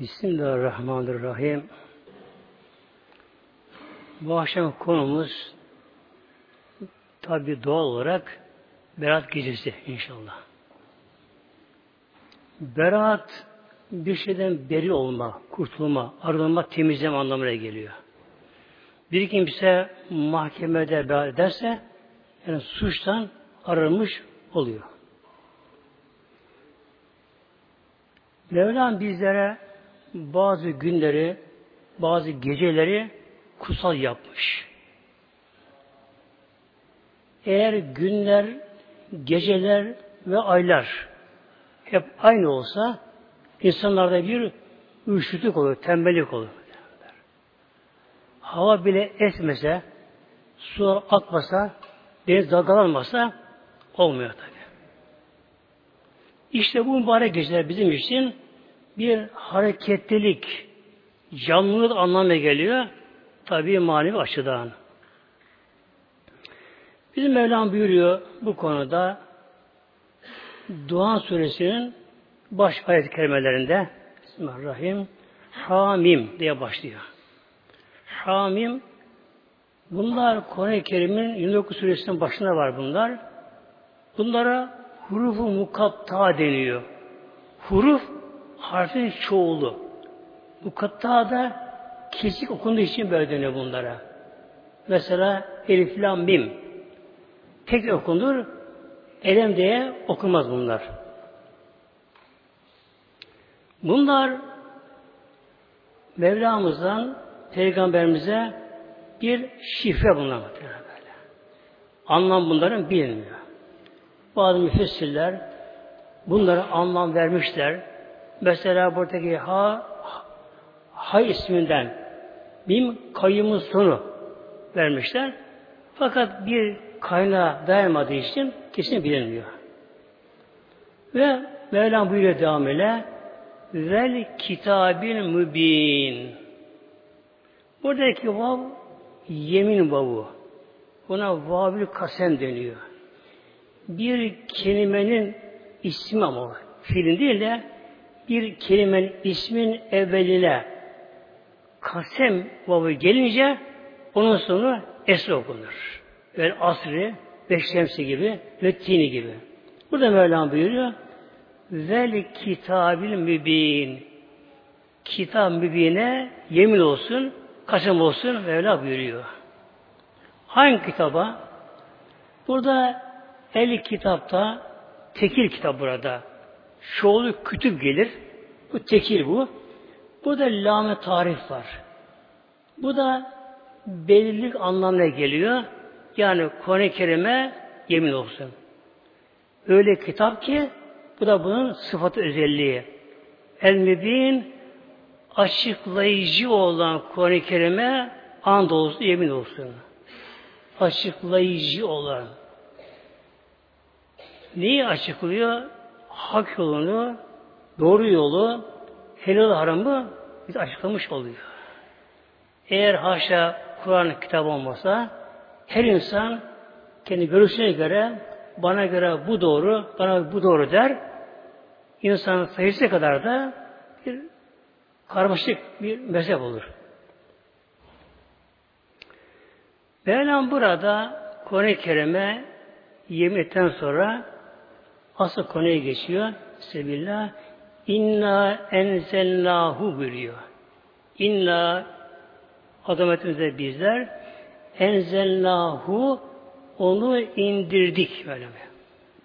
Bismillahirrahmanirrahim. Bu akşam konumuz tabi doğal olarak Berat gecesi inşallah. Berat bir şeyden beri olma, kurtulma, arınma, temizleme anlamına geliyor. Bir kimse mahkemede berat ederse yani suçtan arınmış oluyor. Mevlam bizlere bazı günleri, bazı geceleri kutsal yapmış. Eğer günler, geceler ve aylar hep aynı olsa insanlarda bir üşütük olur, tembellik olur. Hava bile esmese, su akmasa, deniz dalgalanmasa olmuyor tabi. İşte bu mübarek geceler bizim için bir hareketlilik, canlılık anlamına geliyor. Tabi manevi açıdan. Bizim Mevlam buyuruyor bu konuda Duhan suresinin baş ayet kelimelerinde Bismillahirrahmanirrahim Hamim diye başlıyor. Hamim bunlar Kur'an-ı Kerim'in 29 suresinin başında var bunlar. Bunlara hurufu mukatta deniyor. Huruf harfin çoğulu. Mukatta da kesik okunduğu için böyle deniyor bunlara. Mesela elif lam mim. Tek okunur. Elem diye okunmaz bunlar. Bunlar Mevlamızdan Peygamberimize bir şifre bunlar böyle. Anlam bunların bilinmiyor. Bazı müfessirler bunları anlam vermişler. Mesela buradaki ha hay isminden bim kayyumun sonu vermişler. Fakat bir kaynağa dayanmadığı için kesin bilinmiyor. Ve Mevlam buyuruyor devam ile vel kitabil mübin. Buradaki vav yemin vavu. Buna vavül kasem deniyor. Bir kelimenin ismi ama fiilin değil de bir kelimenin ismin evveline kasem vavı gelince onun sonu esre okunur. Ve asri, şemsi gibi, ve gibi. Burada Mevlam buyuruyor. Vel kitabil mübin. Kitap mübine yemin olsun, kasem olsun Mevla buyuruyor. Hangi kitaba? Burada el kitapta tekil kitap burada. Çoğulu kütüp gelir. Bu tekil bu. Burada lame tarif var. Bu da belirlilik anlamına geliyor. Yani Kur'an-ı Kerim'e yemin olsun. Öyle kitap ki bu da bunun sıfatı özelliği. El-Mübin açıklayıcı olan Kur'an-ı Kerim'e and olsun, yemin olsun. Açıklayıcı olan. Neyi açıklıyor? Hak yolunu, doğru yolu, helal haramı biz açıklamış oluyor. Eğer haşa Kur'an kitabı olmasa her insan kendi görüşüne göre bana göre bu doğru, bana bu doğru der. İnsanın sayısı kadar da bir karmaşık bir mezhep olur. Mevlam burada Kur'an-ı Kerim'e yemin ettikten sonra asıl konuya geçiyor. Sebillah İnna enzelnahu buyuruyor. İnna azametimizde bizler enzelnahu onu indirdik böyle.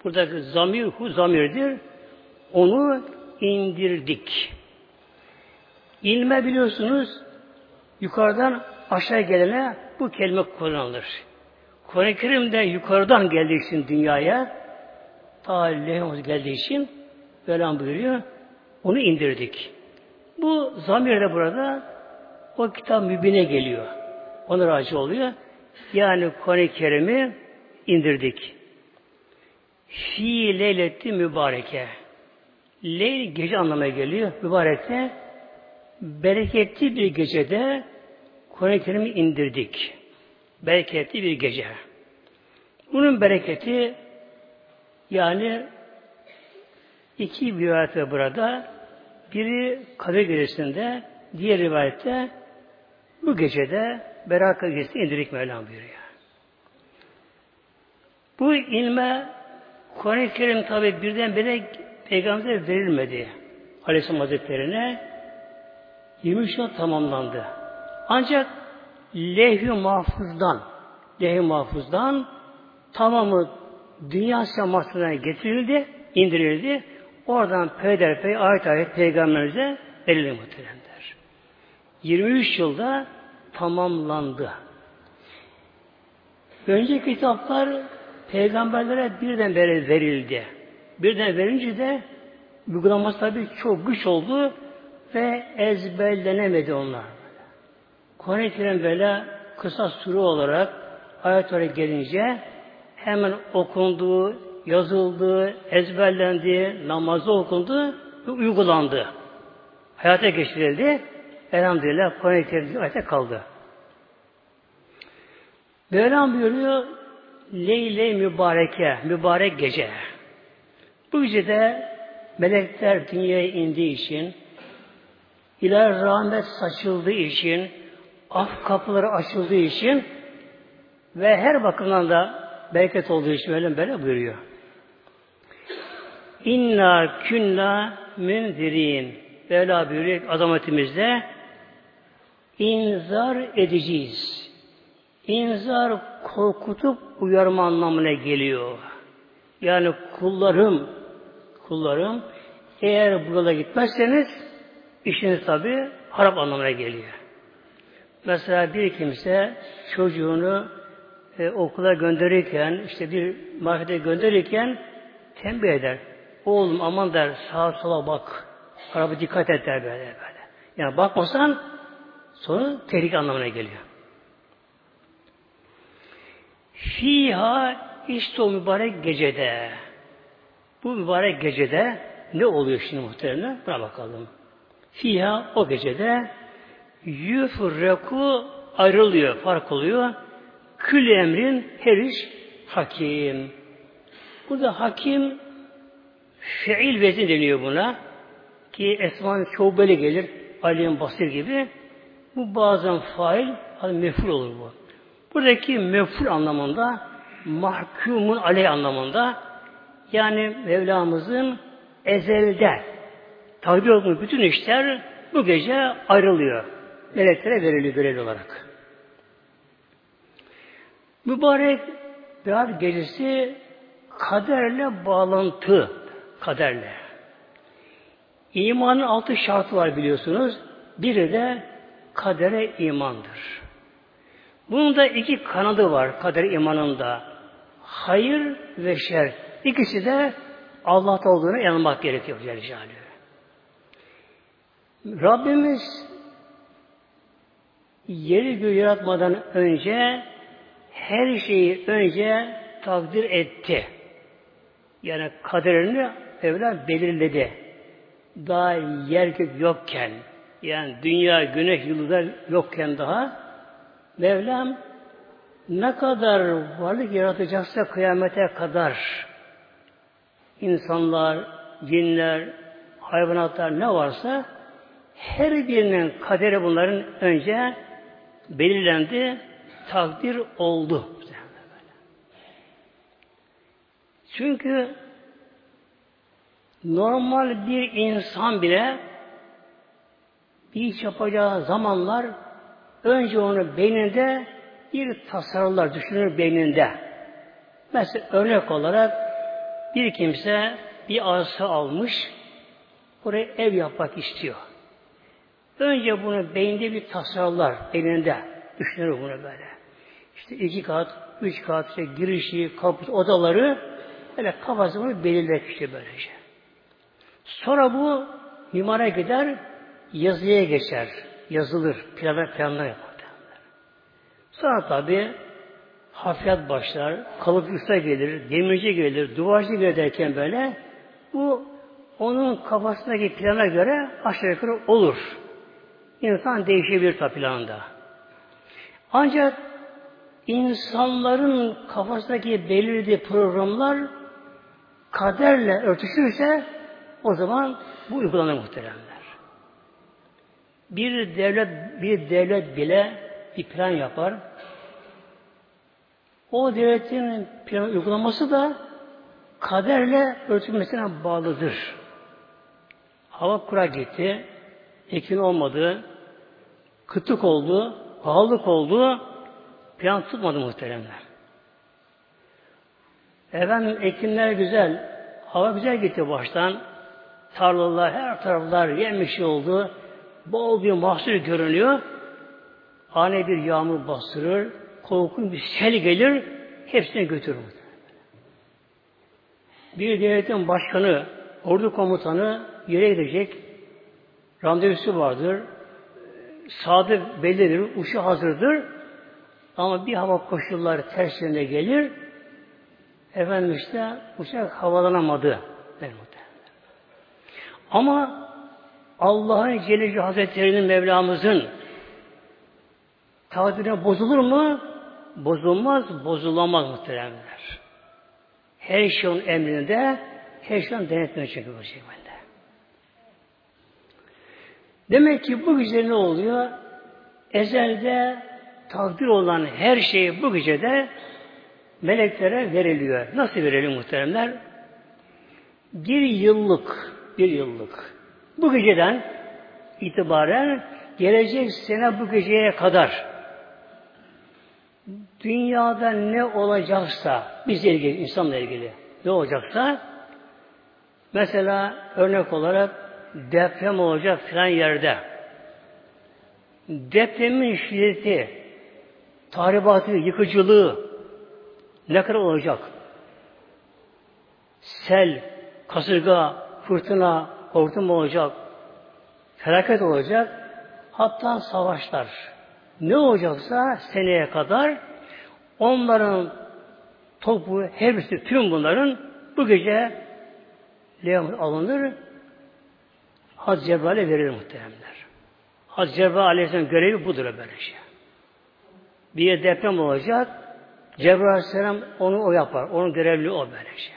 Buradaki zamir hu zamirdir. Onu indirdik. İlme biliyorsunuz yukarıdan aşağı gelene bu kelime kullanılır. Kur'an-ı Kerim'de yukarıdan geldiği dünyaya ta lehimiz geldiği için Mevlam buyuruyor. Onu indirdik. Bu zamir de burada o kitap mübine geliyor. Ona razı oluyor. Yani Kur'an-ı Kerim'i indirdik. Fi leyleti mübareke. Leyl gece anlamına geliyor. Mübarekte bereketli bir gecede Kur'an-ı Kerim'i indirdik. Bereketli bir gece. Bunun bereketi yani iki rivayet burada Biri Kadir Gecesi'nde, diğer rivayette bu gecede Beraka Gecesi indirik Mevlam buyuruyor. Bu ilme Kur'an-ı Kerim tabi birdenbire Peygamber'e verilmedi. Aleyhisselam Hazretleri'ne 23 yıl tamamlandı. Ancak lehvi mahfuzdan lehvi mahfuzdan tamamı dünya semasına getirildi, indirildi. Oradan peyderpey ayet ayet peygamberimize verildi muhteremler. 23 yılda tamamlandı. Önceki kitaplar peygamberlere birden beri verildi. Birden verince de uygulaması tabi çok güç oldu ve ezberlenemedi onlar. Kur'an-ı Kerim böyle kısa sure olarak ayet olarak gelince hemen okundu, yazıldı, ezberlendi, namazı okundu ve uygulandı. Hayata geçirildi. Elhamdülillah Kur'an-ı Kerim kaldı. Mevlam buyuruyor Leyle mübareke, mübarek gece. Bu gecede melekler dünyaya indiği için, iler rahmet saçıldığı için, af kapıları açıldığı için ve her bakımdan da bereket olduğu için öyle böyle buyuruyor. İnna künna münzirin. Mevla buyuruyor azametimizde inzar edeceğiz. İnzar korkutup uyarma anlamına geliyor. Yani kullarım kullarım eğer bu yola gitmezseniz işiniz tabi harap anlamına geliyor. Mesela bir kimse çocuğunu e, okula gönderirken, işte bir markete gönderirken tembih eder. Oğlum aman der, sağa sola bak. Araba dikkat et der böyle böyle. Yani bakmasan sonra tehlike anlamına geliyor. Fiha işte o mübarek gecede bu mübarek gecede ne oluyor şimdi muhtemelen? Buna bakalım. Fiha o gecede yufreku ayrılıyor, fark oluyor. Kül emrin her iş hakim. Burada hakim fiil vezin deniyor buna. Ki esmanın çoğu böyle gelir. Alim Basir gibi. Bu bazen fail, hani meful olur bu. Buradaki meful anlamında mahkumun aleyh anlamında yani Mevlamızın ezelde takdir olduğu bütün işler bu gece ayrılıyor. Meleklere veriliyor görevli olarak. Mübarek Berat gecesi kaderle bağlantı. Kaderle. İmanın altı şartı var biliyorsunuz. Biri de kadere imandır. Bunun da iki kanadı var kader imanında. Hayır ve şer. İkisi de Allah'ta olduğuna inanmak gerekiyor Celle Rabbimiz yeri göğü yaratmadan önce her şeyi önce takdir etti. Yani kaderini evler belirledi. Daha yer gök yokken, yani dünya, güneş, yıldızlar yokken daha Mevlam ne kadar varlık yaratacaksa kıyamete kadar insanlar, cinler, hayvanatlar ne varsa her birinin kaderi bunların önce belirlendi, takdir oldu. Çünkü normal bir insan bile bir iş yapacağı zamanlar önce onu beyninde bir tasarlar düşünür beyninde. Mesela örnek olarak bir kimse bir arsa almış, buraya ev yapmak istiyor. Önce bunu beyinde bir tasarlar, beyninde düşünür bunu böyle. İşte iki kat, üç kat, işte girişi, kapı, odaları böyle kafasını belirler işte böylece. Sonra bu mimara gider, yazıya geçer. Yazılır, planlar, planlar yapar. Sonra tabi hafiyat başlar, kalıp usta gelir, demirci gelir, duvarcı gelir derken böyle bu onun kafasındaki plana göre aşağı yukarı olur. İnsan değişebilir tabi planda. Ancak insanların kafasındaki belirli programlar kaderle örtüşürse o zaman bu uygulanır muhteremler. Bir devlet bir devlet bile bir plan yapar. O devletin plan uygulaması da kaderle örtülmesine bağlıdır. Hava kura gitti, ekin olmadı, kıtlık oldu, pahalılık oldu, plan tutmadı muhteremler. Efendim ekinler güzel, hava güzel gitti baştan. Tarlalar, her taraflar yemiş oldu. Bol bir mahsul görünüyor. Ani bir yağmur bastırır, korkunç bir sel gelir, hepsini götürür. Bir devletin başkanı, ordu komutanı yere gidecek, randevusu vardır, sadı bellidir, uçu hazırdır, ama bir hava koşulları tersine gelir, efendim işte uçak havalanamadı. Ama Allah'ın Celle Hazretleri'nin Mevlamızın takdirine bozulur mu? Bozulmaz, bozulamaz muhteremler. Her şeyin emrinde, her şeyin denetmeye çekiyor bu şekilde. Demek ki bu gece ne oluyor? Ezelde takdir olan her şey bu gecede meleklere veriliyor. Nasıl veriliyor muhteremler? Bir yıllık, bir yıllık. Bu geceden itibaren gelecek sene bu geceye kadar dünyada ne olacaksa bizle ilgili, insanla ilgili ne olacaksa mesela örnek olarak deprem olacak filan yerde depremin şiddeti tahribatı, yıkıcılığı ne kadar olacak? Sel, kasırga, fırtına, hortum olacak, felaket olacak, hatta savaşlar. Ne olacaksa seneye kadar onların topu, hepsi, tüm bunların bu gece levh alınır, Hz. Cebrail'e verilir muhteremler. Hz. Cebrail Aleyhisselam görevi budur böyle şey. Bir deprem olacak, Cebrail Aleyhisselam onu o yapar. Onun görevli o böyle şey.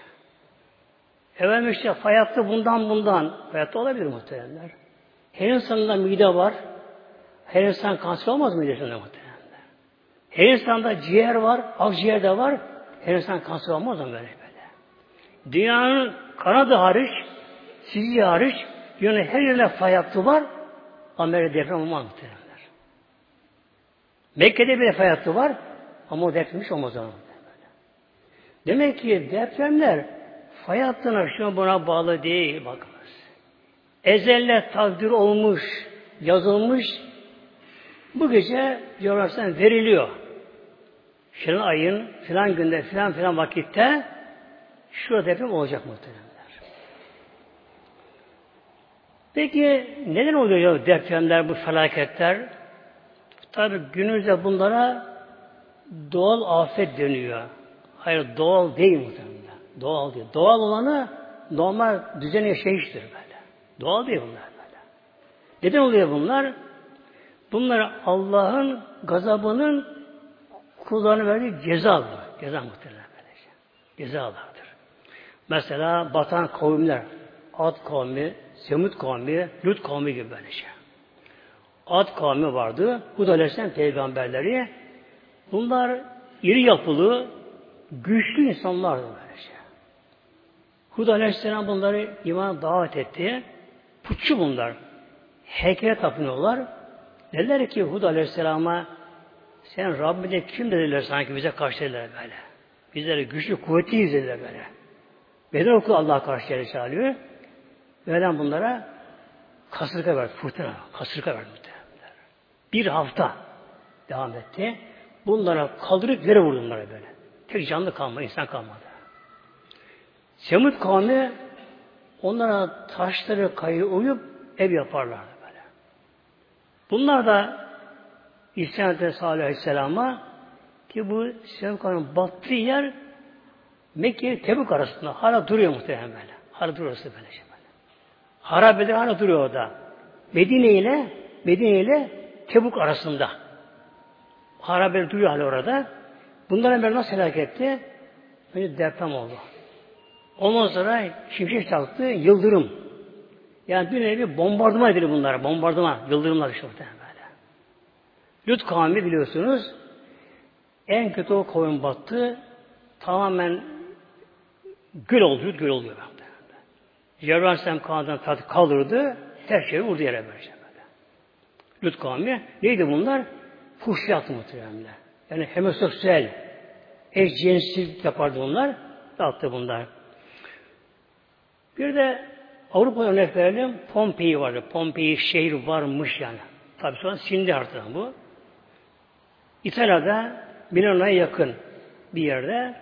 Efendim işte hayatta bundan bundan. Hayatta olabilir muhteremler. Her insanda mide var. Her insan kanser olmaz mı midesinde muhteremler? Her insanda ciğer var, akciğer de var. Her insan kanser olmaz mı böyle böyle? Dünyanın kanadı hariç, sizi hariç, dünyanın her yerine fay var. Amerika deprem olmaz muhteremler. Mekke'de bir fay var. Ama o deprem hiç olmaz. Demek ki depremler fay hattına şuna buna bağlı değil bakınız. Ezelle takdir olmuş, yazılmış bu gece coğrafyadan veriliyor. Filan ayın, filan günde, filan filan vakitte şurada deprem olacak muhtemelen. Peki neden oluyor depremler, bu felaketler? Tabi günümüzde bunlara doğal afet deniyor. Hayır doğal değil muhtemelen. Doğal değil. Doğal olanı normal düzen yaşayıştır böyle. Doğal değil bunlar böyle. Neden oluyor bunlar? Bunlar Allah'ın gazabının kullarına verdiği cezadır. Ceza muhtemelen böylece. Cezalardır. Mesela batan kavimler, Ad kavmi, Semud kavmi, Lut kavmi gibi böyle şey. Ad kavmi vardı. Hud Aleyhisselam peygamberleri. Bunlar iri yapılı, güçlü insanlardı böyle şey. Hud Aleyhisselam bunları iman davet etti. Putçu bunlar. Heykele tapınıyorlar. Dediler ki Hud Aleyhisselam'a sen Rabbine kim dediler sanki bize karşı dediler böyle. Bizleri güçlü, kuvvetliyiz dediler böyle. Beden oku Allah karşı çağırıyor. Mevlam bunlara kasırga verdi, fırtına, kasırga verdi. Bir hafta devam etti. Bunlara kaldırıp yere vurdu böyle. Tek canlı kalmadı, insan kalmadı. Semut kavmi onlara taşları kayı uyup ev yaparlardı böyle. Bunlar da İslam Aleyhisselam Aleyhisselam'a ki bu Semut kavminin battığı yer Mekke Tebuk arasında hala duruyor muhtemelen böyle. Hala duruyor orası böyle. Harabeler hala duruyor orada. Medine ile Medine ile Tebuk arasında. Harabeler duruyor hala orada. Bunların beri nasıl helak etti? Önce deprem oldu. Ondan sonra şimşek çaktı, yıldırım. Yani bir nevi bombardıman edilir bunlara. Bombardıman. Yıldırımlar işte böyle. Lut kavmi biliyorsunuz en kötü o kavim battı. Tamamen göl oldu. Göl oluyor. Cebrail Aleyhisselam tatlı kaldırdı. Her şeyi vurdu yere böyle. Lut kavmi. Neydi bunlar? Fuhşiyat muhtemelen. Yani homoseksüel, eşcinsizlik yapardı bunlar. Dağıttı bunlar. Bir de Avrupa örnek verelim. Pompei vardı. Pompei şehir varmış yani. Tabi sonra silindi artık bu. İtalya'da Milano'ya yakın bir yerde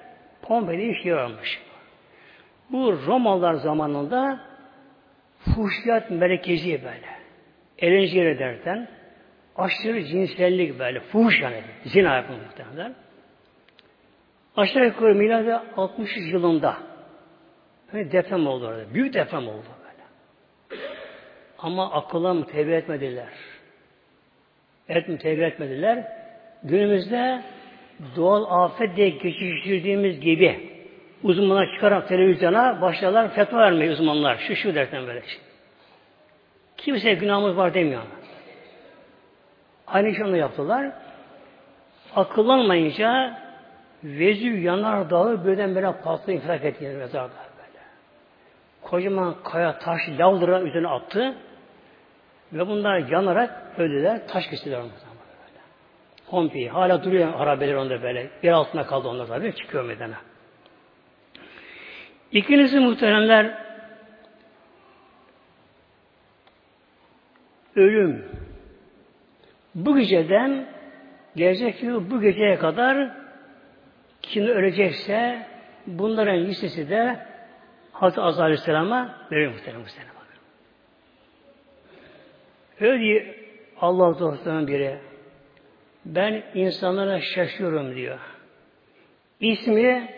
Pompei'de şehir varmış. Bu Romalılar zamanında fuhşiyat merkezi böyle. Eğlence yeri derken aşırı cinsellik böyle. Fuhuş yani. Zina yapın muhtemelen. Aşağı yukarı milatı 60 yılında böyle deprem oldu orada. Büyük deprem oldu böyle. Ama akılla mı tevbe etmediler. Evet mi tevbe etmediler. Günümüzde doğal afet diye geçiştirdiğimiz gibi uzmanlar çıkarak televizyona başlarlar fetva vermeye uzmanlar. Şu şu derken böyle. Kimse günahımız var demiyor. Aynı şey yaptılar. Akıllanmayınca Vezüv yanar dağı birden böyle patlı infilak etti mezarda böyle. Kocaman kaya, taş, lavdıra üzerine attı. Ve bunlar yanarak öldüler. Taş kestiler onları. Pompeyi. Hala duruyor harabeler onda böyle. Bir altında kaldı onlar tabi. Çıkıyor meydana. İkincisi muhteremler ölüm. Bu geceden gelecek yıl bu geceye kadar kim ölecekse bunların listesi de Hazreti Azza Aleyhisselam'a veriyor muhtemelen muhtemelen. Öyle Allah dostlarının biri ben insanlara şaşıyorum diyor. İsmi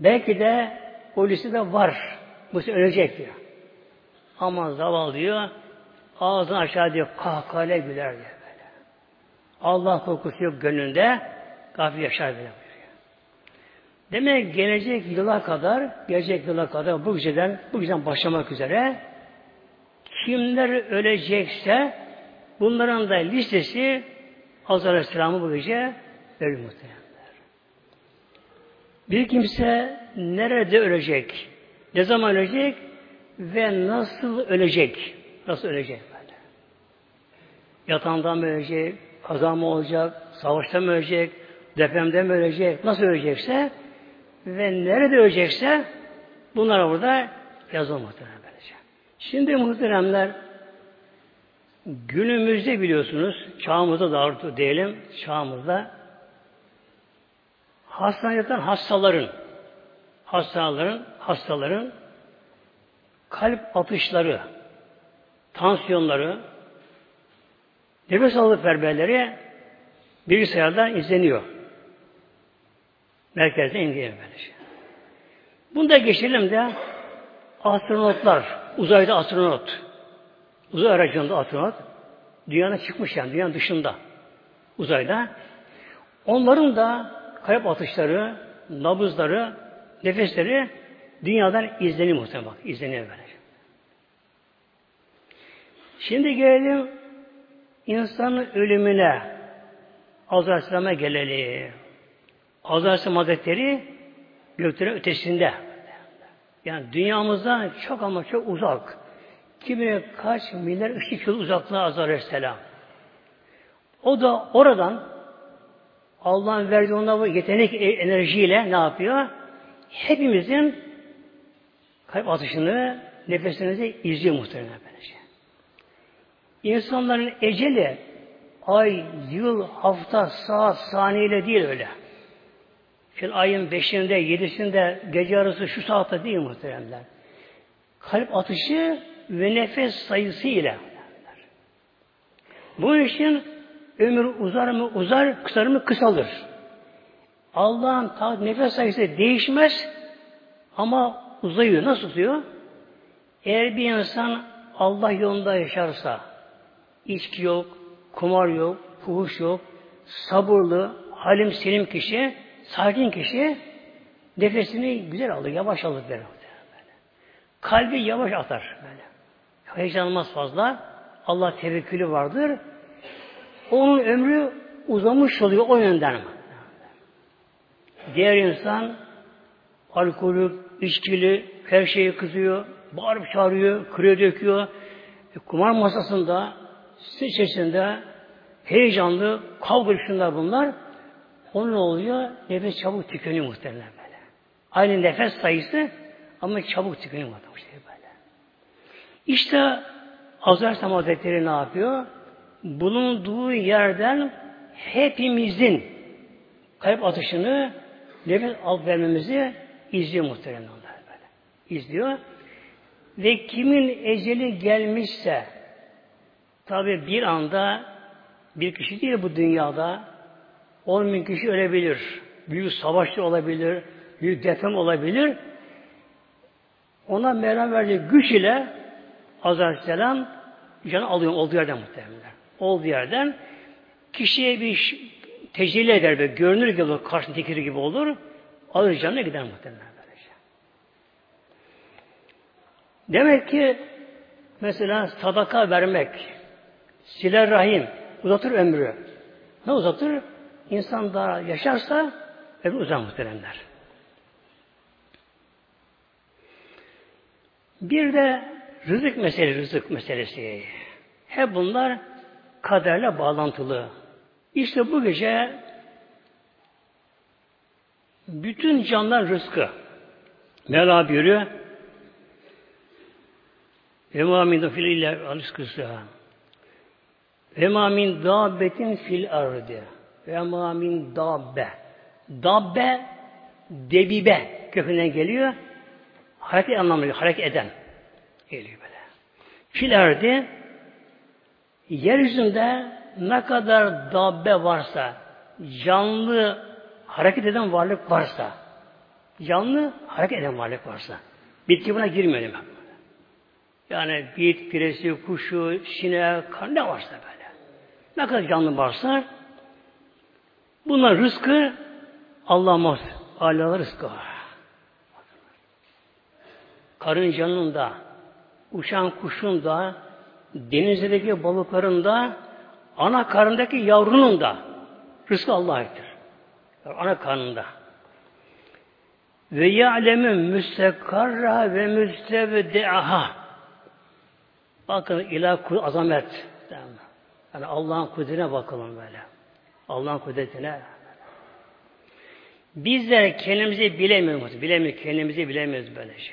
belki de o listede var. Bu ölecek diyor. Ama zavallı diyor ağzını aşağı diyor kahkale güler diyor böyle. Allah korkusu yok gönlünde gafil yaşar bile. Demek gelecek yıla kadar, gelecek yıla kadar bu geceden, bu geceden başlamak üzere kimler ölecekse bunların da listesi Hazreti Aleyhisselam'ı bu gece verir muhtemelenler. Bir kimse nerede ölecek, ne zaman ölecek ve nasıl ölecek, nasıl ölecek böyle. Yatağında mı ölecek, kaza mı olacak, savaşta mı ölecek, depremde mi ölecek, nasıl ölecekse ve nerede ölecekse bunlar burada yazılı muhtemelen böylece. Şimdi muhteremler günümüzde biliyorsunuz çağımızda da diyelim çağımızda hastaneden hastaların hastaların hastaların kalp atışları tansiyonları nefes alıp ferberleri bilgisayardan izleniyor. Merkezde indiriyor böylece. Bunu da geçelim de astronotlar, uzayda astronot, uzay aracında astronot, dünyana çıkmış yani, dünyanın dışında, uzayda. Onların da kalp atışları, nabızları, nefesleri dünyadan izleniyor muhtemelen izleniyor böyle. Şimdi gelelim insanın ölümüne, Aleyhisselam'a gelelim. Aleyhisselam Hazretleri göklerin ötesinde. Yani dünyamızdan çok ama çok uzak. Kimine kaç milyar ışık yıl uzaklığa Aleyhisselam. O da oradan Allah'ın verdiği ona bu yetenek e, enerjiyle ne yapıyor? Hepimizin kalp atışını, nefesimizi izliyor muhtemelen böylece. İnsanların eceli ay, yıl, hafta, saat, saniyeyle değil öyle. Şimdi ayın beşinde, yedisinde, gece arası şu saatte değil muhteremler. Kalp atışı ve nefes sayısı ile. Bu için ömür uzar mı uzar, kısar mı kısalır. Allah'ın nefes sayısı değişmez ama uzayıyor. Nasıl uzuyor? Eğer bir insan Allah yolunda yaşarsa, içki yok, kumar yok, fuhuş yok, sabırlı, halim selim kişi Sakin kişi nefesini güzel alır, yavaş alır böyle. Kalbi yavaş atar böyle. heyecanlanmaz fazla. Allah tevekkülü vardır. Onun ömrü uzamış oluyor o yönden. Diğer insan alkolü, içkili, her şeyi kızıyor, bağırıp çağırıyor, kırıyor döküyor. E, kumar masasında, içerisinde heyecanlı, kavga şunlar bunlar. Onun oluyor, nefes çabuk tükeniyor muhtemelen böyle. Aynı nefes sayısı ama çabuk tükeniyor muhtemelen böyle. İşte Hazreti Hazretleri ne yapıyor? Bulunduğu yerden hepimizin kalp atışını nefes alıp vermemizi izliyor muhtemelen onlar böyle. İzliyor. Ve kimin eceli gelmişse tabi bir anda bir kişi değil bu dünyada on bin kişi ölebilir. Büyük savaşçı olabilir. Büyük deprem olabilir. Ona Mevlam verdiği güç ile Aleyhisselam canı alıyor olduğu yerden muhtemelen. Olduğu yerden kişiye bir tecelli eder ve görünür gibi olur, karşında tekiri gibi olur. Alır canına gider muhtemelen. Böylece. Demek ki mesela sadaka vermek, siler rahim, uzatır ömrü. Ne uzatır? İnsan daha yaşarsa ömrü uzar muhteremler. Bir de rızık meselesi, rızık meselesi. Hep bunlar kaderle bağlantılı. İşte bu gece bütün canlar rızkı. Mevla buyuruyor. Ve ma min fil illa. Ve ma min dabbetin fil ardı. Ve ma min dabbe. Dabbe debibe kökünden geliyor. Hareket anlamında hareket eden geliyor böyle. Fil ardı yeryüzünde ne kadar dabbe varsa canlı hareket eden varlık varsa, canlı hareket eden varlık varsa, bitki buna girmiyor demek. Yani bit, piresi, kuşu, sine, kan ne varsa böyle. Ne kadar canlı varsa bunlar rızkı Allah mahsus. Allah rızkı. Karıncanın da, uçan kuşun da, denizdeki balıkların da, ana karındaki yavrunun da rızkı Allah'a aittir. Ana karnında. Ve ya'lemu müstekarra ve müstevde'aha. Bakın ilah azamet. Yani Allah'ın kudretine bakalım böyle. Allah'ın kudretine. Bizler kendimizi bilemiyoruz. Bilemiyoruz. Kendimizi bilemiyoruz böylece.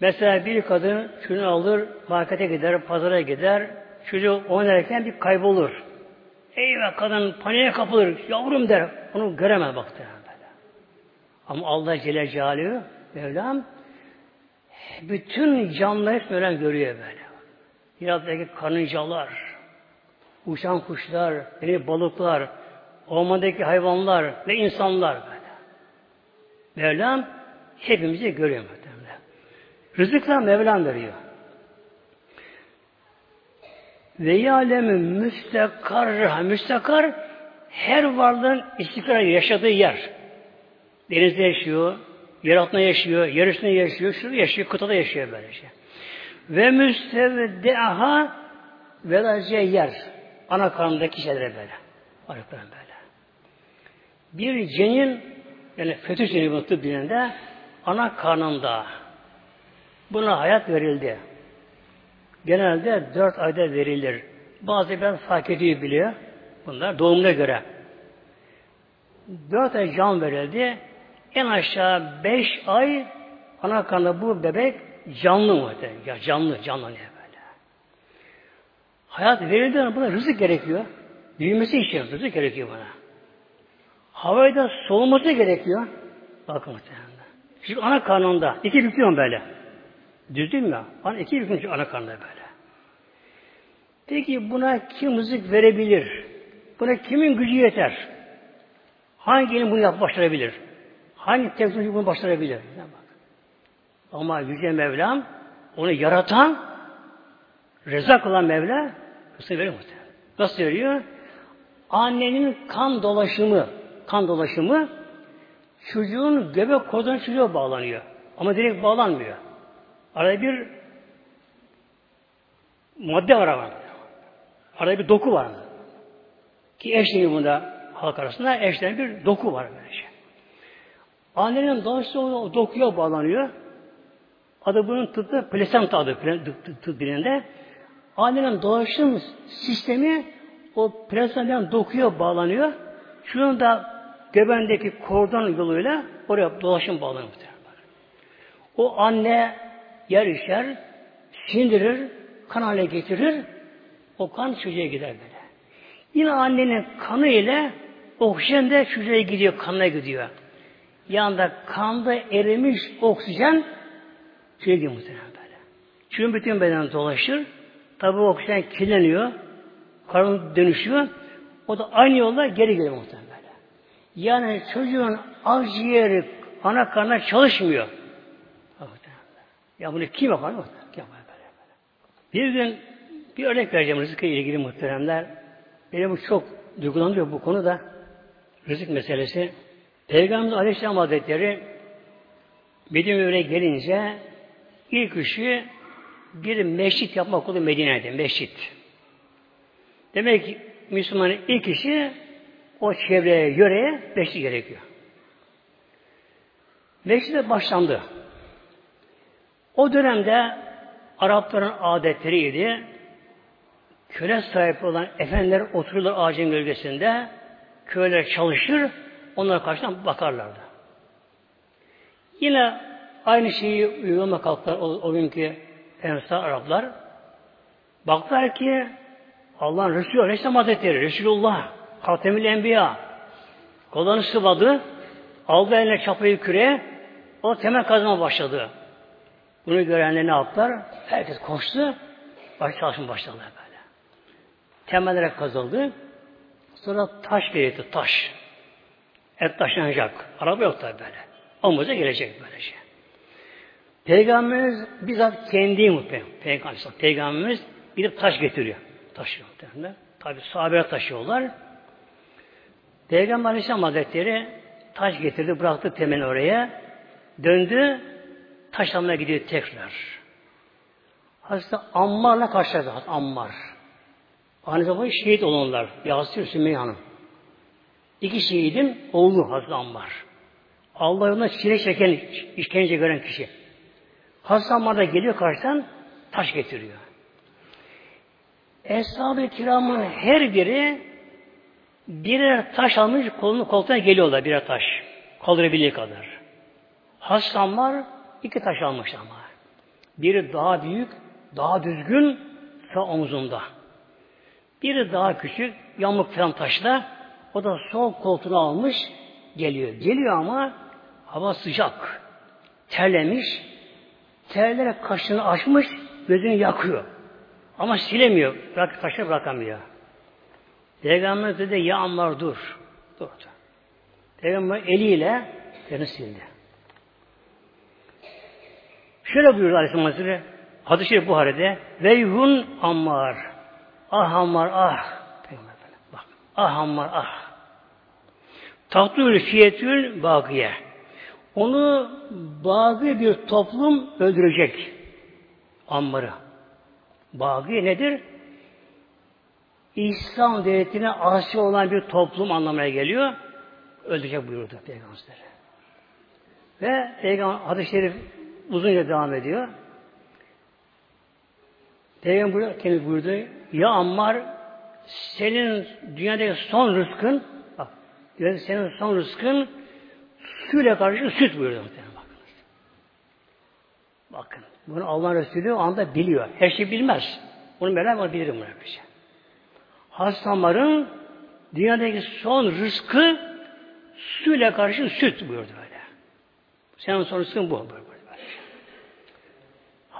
Mesela bir kadın şunu alır, markete gider, pazara gider, çocuğu oynarken bir kaybolur. Eyvah kadın paniğe kapılır. Yavrum der. Onu göremez baktı. Ama Allah Celle Celaluhu Mevlam bütün canlıları hep Mevlam görüyor böyle. Yarattaki karıncalar, uçan kuşlar, deniz balıklar, ormandaki hayvanlar ve insanlar böyle. Mevlam hepimizi görüyor muhtemelen. Rızıkla Mevlam veriyor. Ve yâlemü müstakar, müstakar her varlığın istikrar yaşadığı yer. Denizde yaşıyor, yer altında yaşıyor, yer üstünde yaşıyor, şurada yaşıyor, kıtada yaşıyor böylece. Ve müstevdeha vereceği yer. Ana karnındaki şeylere böyle. Varlıkların böyle. Bir cenin yani fetüs cenin tıp dilinde ana karnında buna hayat verildi genelde dört ayda verilir. Bazı biraz fark ediyor biliyor. Bunlar doğumuna göre. Dört ay can verildi. En aşağı beş ay ana karnında bu bebek canlı mı? Ya canlı, canlı ne. Hayat verildi ama buna rızık gerekiyor. Büyümesi için rızık gerekiyor buna. Havayı da soğuması gerekiyor. Bakın muhtemelen. Şimdi ana karnında iki büküyorum böyle. Düz değil mi? Ana iki büküyorum ana karnında böyle. Peki buna kim rızık verebilir? Buna kimin gücü yeter? Hangi bunu yap başarabilir? Hangi teknoloji bunu başarabilir? Ama Yüce Mevlam onu yaratan reza kılan Mevla nasıl veriyor muhtemelen? Nasıl veriyor? Annenin kan dolaşımı kan dolaşımı çocuğun göbek kozuna çocuğa bağlanıyor. Ama direkt bağlanmıyor. Arada bir madde var ama. Arada bir doku var. Ki eşliği bunda halk arasında eşlerin bir doku var böylece. Annenin doğası o dokuya bağlanıyor. Adı bunun tıbbı plasenta adı tıp dilinde. Annenin dolaşım sistemi o plasentadan dokuya bağlanıyor. Şunun da göbendeki kordon yoluyla oraya dolaşım bağlanıyor. O anne yer işer, sindirir, kan hale getirir, o kan çocuğa gider böyle. Yine annenin kanı ile oksijen de çocuğa gidiyor, kanına gidiyor. Yanında kanda erimiş oksijen çocuğa gidiyor muhtemelen böyle. Çünkü bütün beden dolaşır. Tabi oksijen kirleniyor. Karın dönüşüyor. O da aynı yolda geri geliyor muhtemelen. Yani çocuğun akciğeri ana karnına çalışmıyor. Ya bunu kim yapar? Kim yapar. Bir gün bir örnek vereceğim rızıkla ilgili muhteremler. Beni bu çok duygulandırıyor bu konuda. Rızık meselesi. Peygamber Aleyhisselam Hazretleri Medine'ye gelince ilk işi bir meşrit yapmak oldu Medine'de. Meşrit. Demek ki Müslümanın ilk işi o çevreye, yöreye meşrit gerekiyor. Meşrite başlandı. O dönemde Arapların adetleriydi. Köle sahibi olan efendiler otururlar ağacın gölgesinde. Köleler çalışır, onlara karşıdan bakarlardı. Yine aynı şeyi uygulama kalktılar o, o günkü Ensar Araplar. Baktılar ki Allah'ın Resulü Aleyhisselam Hazretleri, Resulullah, Hatemül Enbiya kollarını sıvadı, aldı eline çapayı küre, o temel kazma başladı. Bunu görenler ne yaptılar? Herkes koştu. Baş çalışma başladılar böyle. Temellere kazıldı. Sonra taş gerekti, taş. Et taşlanacak. Araba yok tabi böyle. Omuza gelecek böyle şey. Peygamberimiz bizzat kendi muhtemelen. Peygamberimiz, Peygamberimiz taş getiriyor. Taşıyor muhtemelen. Tabi sahabeler taşıyorlar. Peygamber Aleyhisselam Hazretleri taş getirdi, bıraktı temel oraya. Döndü, taşlamaya gidiyor tekrar. Hazreti Ammar'la karşıladı. Ammar. Aynı zamanda şehit olanlar. Yasir Sümeyye Hanım. İki şehidim oğlu Hazreti Ammar. Allah yolunda çile çeken, işkence gören kişi. Ammar da geliyor karşıdan taş getiriyor. Eshab-ı kiramın her biri birer taş almış kolunu koltuğuna geliyorlar birer taş. Kaldırabildiği kadar. Ammar iki taş almış ama. Biri daha büyük, daha düzgün sağ omuzunda. Biri daha küçük, yamuk falan taşla. O da sol koltuğunu almış, geliyor. Geliyor ama hava sıcak. Terlemiş. Terlere kaşını açmış, gözünü yakıyor. Ama silemiyor. Bırak, taşı bırakamıyor. Peygamber dedi ya Ammar dur. Dur. Peygamber eliyle seni sildi. Şöyle buyurdu Aleyhisselam Hazretleri hadis-i şerif Buhari'de Veyhun Ammar Ah Ammar ah Bak, ah Ammar ah Tahtül fiyetül bakiye onu bazı bir toplum öldürecek. Ammar'ı. Bagi nedir? İslam devletine asi olan bir toplum anlamına geliyor. Öldürecek buyurdu Peygamber. Ve Peygamber hadis-i şerif uzunca devam ediyor. Peygamber kendi buyurdu. Ya Ammar senin dünyadaki son rızkın bak senin son rızkın suyla karşı süt buyurdu. Bakınız. Bakın. Bunu Allah Resulü o anda biliyor. Her şey bilmez. Bunu Mevlam onu bilir bunu bir şey. Hazreti dünyadaki son rızkı suyla karşı süt buyurdu böyle. Senin son rızkın bu. Böyle.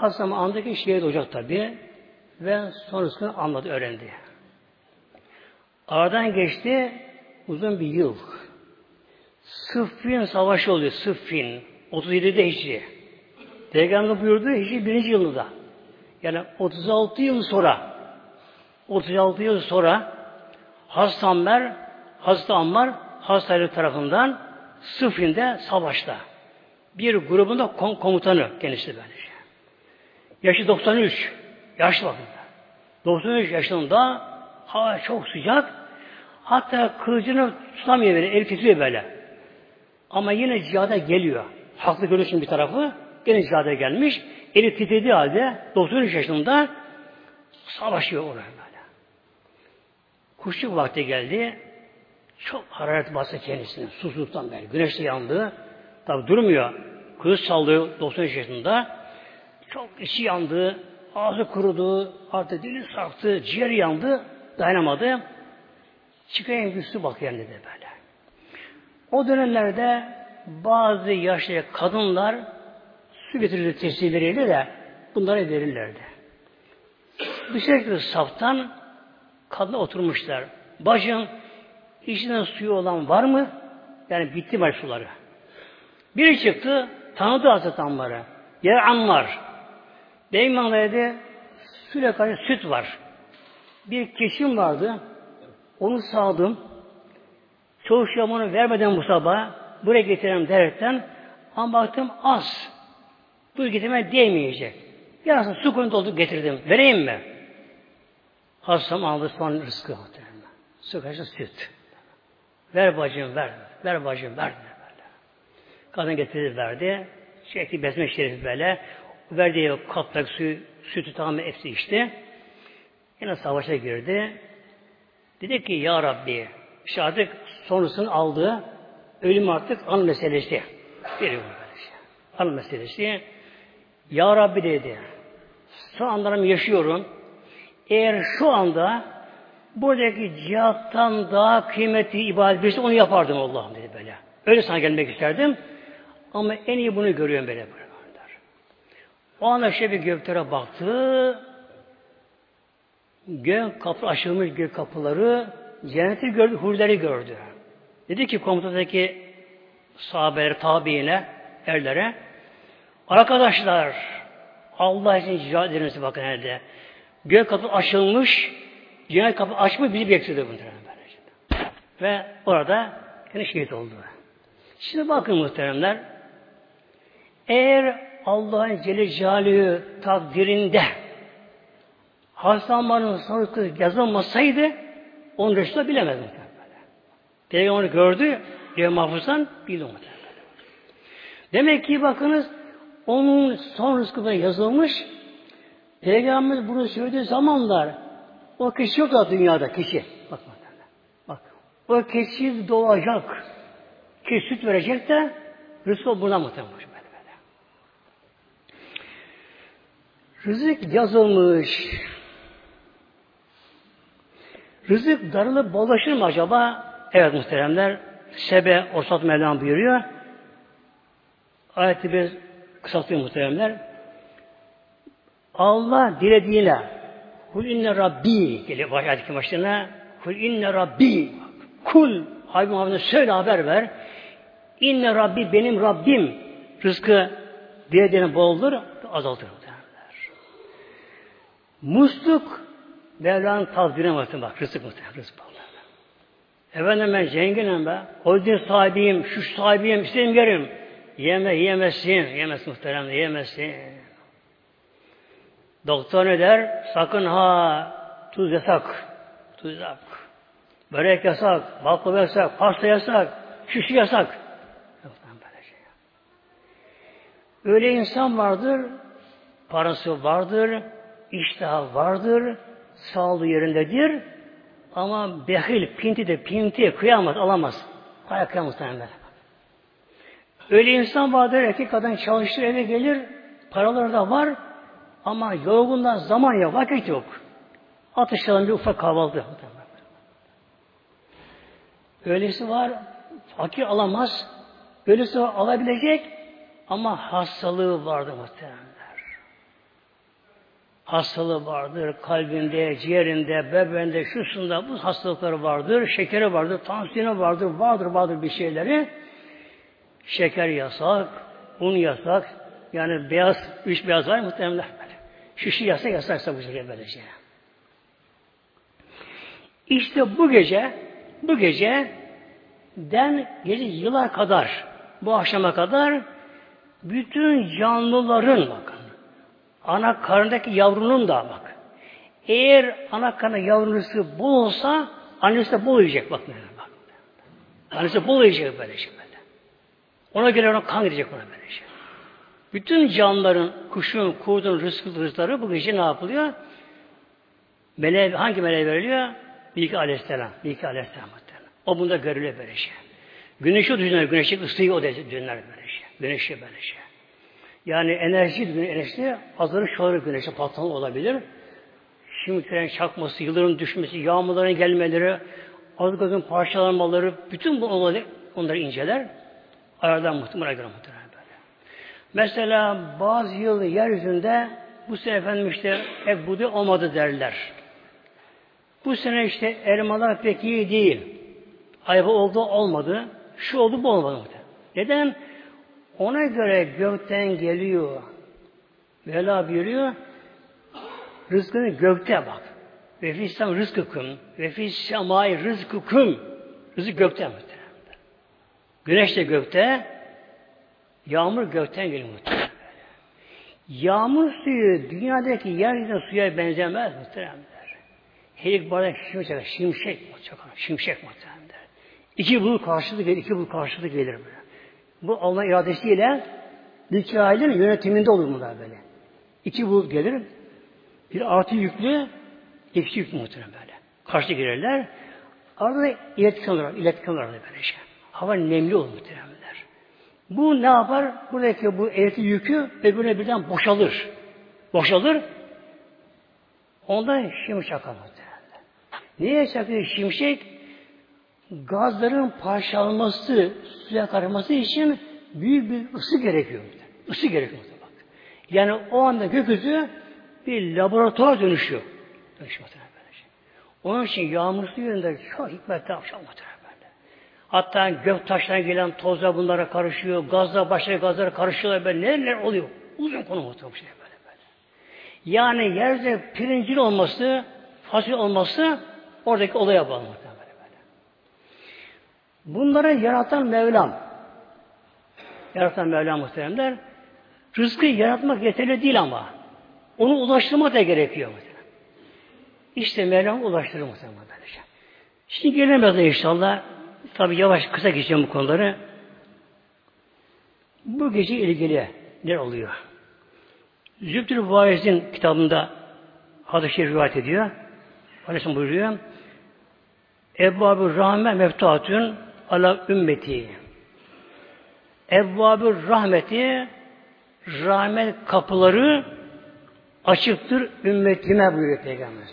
Hasan andaki şehit olacak tabi ve sonrasını anladı, öğrendi. Aradan geçti uzun bir yıl. Sıffin savaşı oluyor, Sıffin. 37'de Hicri. Peygamber buyurdu Hicri birinci yılında. Yani 36 yıl sonra 36 yıl sonra Hazreti Ammer Hazreti Ammar Hazreti tarafından Sıffin'de savaşta. Bir grubunda komutanı kendisi böyle. Yaşı 93. Yaşlı bakın. 93 yaşında hava çok sıcak. Hatta kılıcını tutamıyor böyle, el titriyor böyle. Ama yine cihada geliyor. Haklı görüşün bir tarafı. Yine cihada gelmiş. Eli titrediği halde 93 yaşında savaşıyor oraya böyle. Kuşluk vakti geldi. Çok hararet bastı kendisine. Susuzluktan böyle. Güneş de yandı. Tabi durmuyor. Kılıç sallıyor 93 yaşında. Çok içi yandı. Ağzı kurudu. Artık dili sarktı. Ciğeri yandı. Dayanamadı. Çıkayım güçlü bakayım dedi böyle. O dönemlerde bazı yaşlı kadınlar su getirirdi tesirleriyle de bunlara verirlerdi. Dışarıdaki saftan kadına oturmuşlar. Bacım içinden suyu olan var mı? Yani bitti mi suları? Biri çıktı, tanıdı Hazreti Ammar'ı. Ya Ammar. Benim dedi, süre karşı süt var. Bir keşim vardı. Onu sağdım. Çoğu şamanı vermeden bu sabah buraya getirelim derekten ama baktım az. Bu getirmeye değmeyecek. Yarasını su koyun doldurup getirdim. Vereyim mi? Hastam aldı son rızkı. Su karşı süt. Ver bacım ver. Ver bacım ver. Kadın getirdi verdi. Çekti besme şerifi böyle. Verdiği kaptak suyu, sütü tamamen hepsi içti. Yine savaşa girdi. Dedi ki Ya Rabbi işte artık sonrasını aldığı ölüm artık an meselesi. Bir şey. An meselesi. Ya Rabbi dedi. Son anlarımı yaşıyorum. Eğer şu anda buradaki cihattan daha kıymetli ibadet birisi onu yapardım Allah'ım dedi böyle. Öyle sana gelmek isterdim. Ama en iyi bunu görüyorum böyle. böyle. O anda şöyle bir göklere baktı. Gök kapı açılmış gök kapıları cenneti gördü, hurileri gördü. Dedi ki komutadaki sahabeler, tabiine, erlere arkadaşlar Allah için rica ediniz bakın nerede. Gök kapı açılmış, cennet kapı açmış bizi bekliyordu bunlar. Ve orada yine şehit oldu. Şimdi bakın muhteremler. Eğer Allah'ın Celle Celaluhu takdirinde Hastanenin sonuçları yazılmasaydı onun Resulü bilemez muhtemelen. Peygamber onu gördü, diye mahfuzdan bildi muhtemelen. Demek ki bakınız onun son rızkında yazılmış Peygamberimiz bunu söylediği zamanlar o kişi yok da dünyada kişi. Bak Bak. O kişi doğacak. Ki süt verecek de Resul buna muhtemelen. Rızık yazılmış. Rızık darılıp bollaşır mı acaba? Evet muhteremler. Sebe Osat Mevlam buyuruyor. Ayeti bir kısaltıyor muhteremler. Allah dilediğine Kul inne Rabbi geliyor baş ayet başına. Kul inne Rabbi Kul Habib Muhammed'e söyle haber ver. İnne Rabbi benim Rabbim rızkı dilediğine boldur azaltır. Musluk Mevla'nın takdirine bakın bak. Rızık muhtemelen. Rızık bağlı. Efendim ben zenginim be. Holding sahibiyim, şu sahibiyim, istediğim yerim. Yeme, yemezsin. Yemez muhterem, yemezsin. Doktor ne der? Sakın ha tuz yasak. Tuz yasak. Börek yasak, baklava yasak, pasta yasak, şişi yasak. Şey. Öyle insan vardır, parası vardır, iştahı vardır, sağlığı yerindedir. Ama behil, pinti de pinti kıyamaz, alamaz. Hayal kıyamaz muhtemelen. Öyle insan vardır, erkek kadın çalışır, eve gelir, paraları da var ama yorgundan zaman yok, vakit yok. Atışalım bir ufak kahvaltı. Öylesi var, fakir alamaz. Öylesi var, alabilecek ama hastalığı vardır muhtemelen hastalığı vardır. Kalbinde, ciğerinde, bebeğinde, şusunda bu hastalıkları vardır. Şekeri vardır, tansiyonu vardır, vardır vardır bir şeyleri. Şeker yasak, un yasak. Yani beyaz, üç beyaz var muhtemelen böyle. Şişi yasak, yasaksa bu şekilde böylece. İşte bu gece, bu gece den gece yıla kadar, bu akşama kadar bütün canlıların bakın ana karnındaki yavrunun da bak Eğer ana karnı yavrusu bol olsa annesi de bol yiyecek bak. bak. Annesi bol yiyecek böyle şey. Ona göre ona kan gidecek ona böyle şey. Bütün canlıların, kuşun, kurdun, rızkı, rızkları bu gece ne yapılıyor? Meleğe, hangi meleğe veriliyor? Bilgi aleyhisselam. Bilgi aleyhisselam. O bunda görülüyor böyle şey. Güneşi o düzenler, güneşi ısıyı o düzenler böyle şey. Güneşi böyle şey. Yani enerji, enerji azalır çoğalır güneşe patlama olabilir. Şimdi tren çakması, yıldırım düşmesi, yağmurların gelmeleri, azgazın parçalanmaları, bütün bu olayı onları inceler. Ayardan muhtemelen göre muhtemelen böyle. Mesela bazı yıl yeryüzünde bu sene efendim işte hep buğday olmadı derler. Bu sene işte elmalar pek iyi değil. Ayva oldu olmadı. Şu oldu bu olmadı. Neden? Ona göre gökten geliyor. Vela buyuruyor. Rızkını gökte bak. Ve fissam rızkıkım. Ve fissamay rızkıkım. Rızık gökte muhtemelen. Güneş de gökte. Yağmur gökten geliyor muhtemelen. Yağmur suyu dünyadaki yeryüzünde suya benzemez muhtemelen. Heyik bardak şimşek, şimşek, şimşek muhtemelen. İki bulut karşılığı gelir, iki bulut karşılığı gelir böyle. Bu Allah iradesiyle Mikail'in yönetiminde olur bunlar böyle. İki bulut gelir, bir artı yüklü, eksi yüklü muhtemelen böyle. Karşı girerler. Arada iletken olur, iletken olur böyle şey. Hava nemli olur muhtemelenler. Bu ne yapar? Buradaki bu elektrikli yükü öbürüne birden boşalır. Boşalır. Ondan şimşek muhtemelen. Niye şimşek? Gazların parçalanması, suya karışması için büyük bir ısı gerekiyor. Isı gerekiyor. Bak. Yani o anda gökyüzü bir laboratuvar dönüşüyor. Dönüşüyor. Onun için yağmur suyunda çok hikmetli akşam. Hatta gök taşlarına gelen tozlar bunlara karışıyor. Gazlar başka gazlara karışıyorlar. Böyle neler, neler oluyor. Uzun konu muhtemelen şey böyle böyle. Yani yerde pirincin olması, fasulye olması oradaki olaya bağlı muhtemelen. Bunları yaratan Mevlam. Yaratan Mevlam muhteremler. Rızkı yaratmak yeterli değil ama. Onu ulaştırmak da gerekiyor muhtemelen. İşte Mevlam ulaştırır muhtemelen böylece. Şimdi gelemez de inşallah. Tabi yavaş kısa geçeceğim bu konuları. Bu gece ilgili ne oluyor? Zübdül Vaiz'in kitabında hadis-i şerif rivayet ediyor. Aleyhisselam buyuruyor. Ebbab-ı rahme meftuatün ala ümmeti. Ebbab-ı rahmeti rahmet kapıları açıktır ümmetime buyuruyor Peygamber.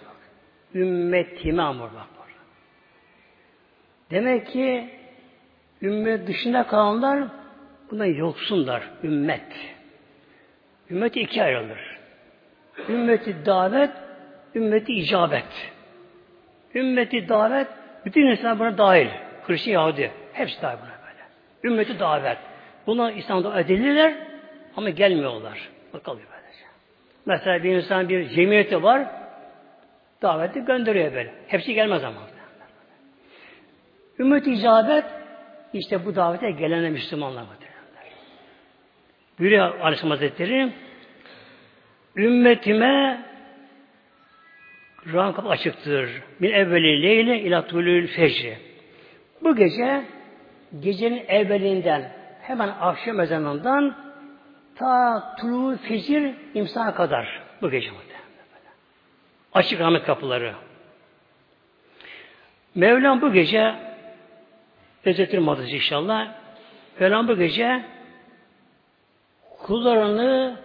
Ümmetime amur bak. Demek ki ümmet dışında kalanlar bundan yoksunlar. Ümmet. Ümmet iki ayrılır. Ümmeti davet, ümmeti icabet. Ümmeti davet, bütün insan buna dahil. Hristiyan, Yahudi. Hepsi dahil buna böyle. Ümmeti davet. Buna İslam'da edilirler ama gelmiyorlar. Bakalım böylece. Mesela bir insan bir cemiyeti var, daveti gönderiyor böyle. Hepsi gelmez ama. Ümmet icabet işte bu davete gelen Müslümanlar var. Buyuruyor Aleyhisselam Hazretleri ümmetime Rahman kapı açıktır. Min evveli leyle ila tulül fecri. Bu gece gecenin evvelinden hemen akşam ezanından ta tulu fecir imsana kadar bu gece Açık rahmet kapıları. Mevlam bu gece özetir madısı inşallah. Mevlam bu gece kullarını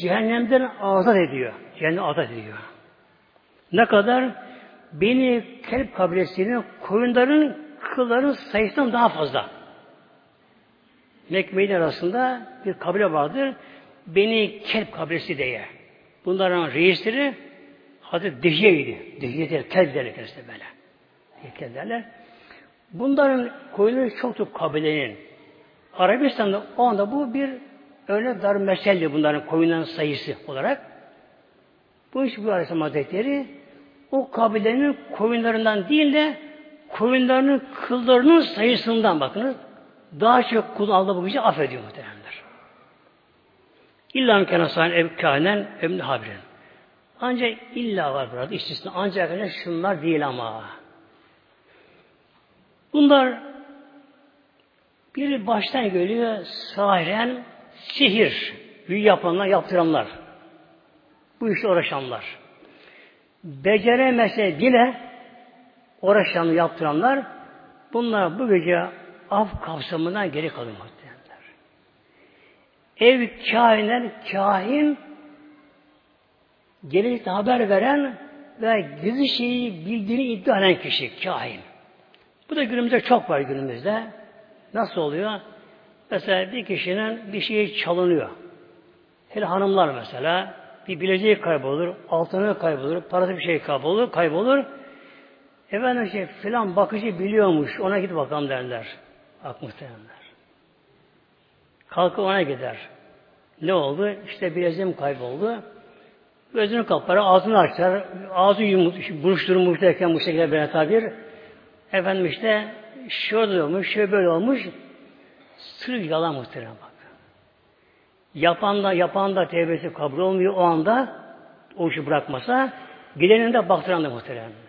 cehennemden azat ediyor. Cehennem azat ediyor. Ne kadar? Beni kelp kabilesinin koyunların kılların sayısından daha fazla. Mekke arasında bir kabile vardır. Beni kelp kabilesi diye. Bunların reisleri Hazreti Dehiye'ydi. Dehiye der, kelp derler kendisine böyle. Kelp derler. Bunların koyunları çoktu kabilenin. Arabistan'da o anda bu bir öyle dar meseldi bunların koyunların sayısı olarak. Bu iş bu Aleyhisselam Hazretleri o kabilenin koyunlarından değil de koyunlarının kıllarının sayısından bakınız daha çok kul Allah bu gece affediyor muhteremler. İlla mükene sahin ev kânen emni habirin. Ancak illa var burada istisna. Ancak şunlar değil ama. Bunlar biri baştan geliyor sahiren sihir, büyü yapanlar, yaptıranlar. Bu işe uğraşanlar. Beceremese bile uğraşanlar, yaptıranlar bunlar bu gece af kapsamından geri kalıyor muhtemelenler. Ev kahinler, kahin gelecekte haber veren ve gizli şeyi bildiğini iddia eden kişi, kahin. Bu da günümüzde çok var günümüzde. Nasıl oluyor? Mesela bir kişinin bir şeyi çalınıyor. Hele hanımlar mesela bir bileceği kaybolur, altını kaybolur, parası bir şey kaybolur, kaybolur. Efendim şey filan bakıcı biliyormuş, ona git bakalım derler. Bak muhtemelenler. Kalkıp ona gider. Ne oldu? İşte bileziğim kayboldu. Gözünü kapar, ağzını açar, ağzı yumur, buruşturmuş derken bu şekilde böyle tabir. Efendim işte şöyle olmuş, şöyle böyle olmuş. Sırf yalan muhtemelen bak. Yapan da, yapan da tevbesi kabul olmuyor o anda o işi bırakmasa gidenin de baktıran da muhtemelen.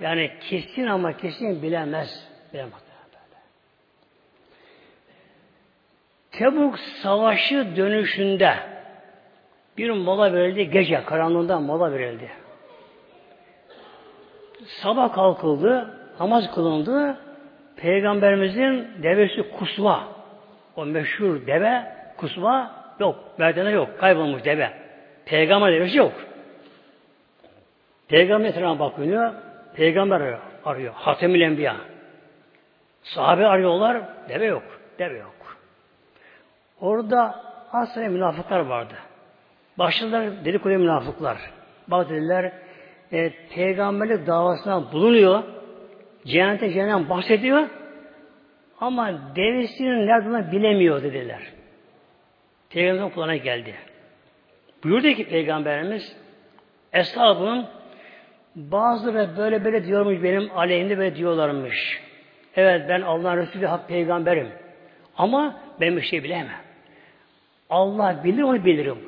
Yani kesin ama kesin bilemez. Bilemez. Tebuk savaşı dönüşünde bir mola verildi gece karanlığında mola verildi. Sabah kalkıldı, namaz kılındı. Peygamberimizin devesi Kusva, o meşhur deve Kusva yok, merdivende yok, kaybolmuş deve. Peygamber devesi yok. Peygamber etrafına bakıyor, peygamber arıyor, arıyor. Hatemül Enbiya. Sahabe arıyorlar, deve yok, deve yok. Orada asla münafıklar vardı. Başladılar dedikodu münafıklar. Bak dediler, e, peygamberlik davasına bulunuyor. Cennete cehennem bahsediyor. Ama devesinin nerede bilemiyor dediler. Peygamberin kulağına geldi. Buyurdu ki Peygamberimiz Eshabın bazıları böyle böyle diyormuş benim aleyhimde böyle diyorlarmış. Evet ben Allah'ın Resulü hak peygamberim. Ama ben bir şey bilemem. Allah bilir onu bilirim.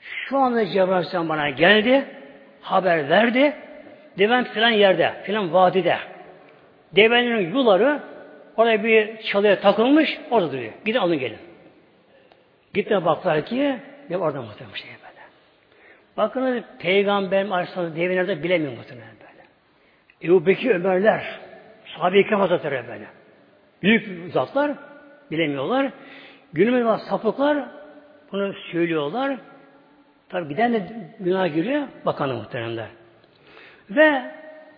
Şu anda Cebrail bana geldi haber verdi. Devem filan yerde, filan vadide. Devenin yuları oraya bir çalıya takılmış, orada duruyor. Gidin alın gelin. Gitme baklar ki, dev orada muhtemelen şey böyle. Bakın Peygamberim Aleyhisselam devi nerede bilemiyor muhtemelen böyle. Ebu Bekir Ömerler, sahabe-i kiram hazretleri böyle. Büyük zatlar bilemiyorlar. Günümüzde var sapıklar bunu söylüyorlar. Tabi giden de günah giriyor. Bakanı muhteremler. Ve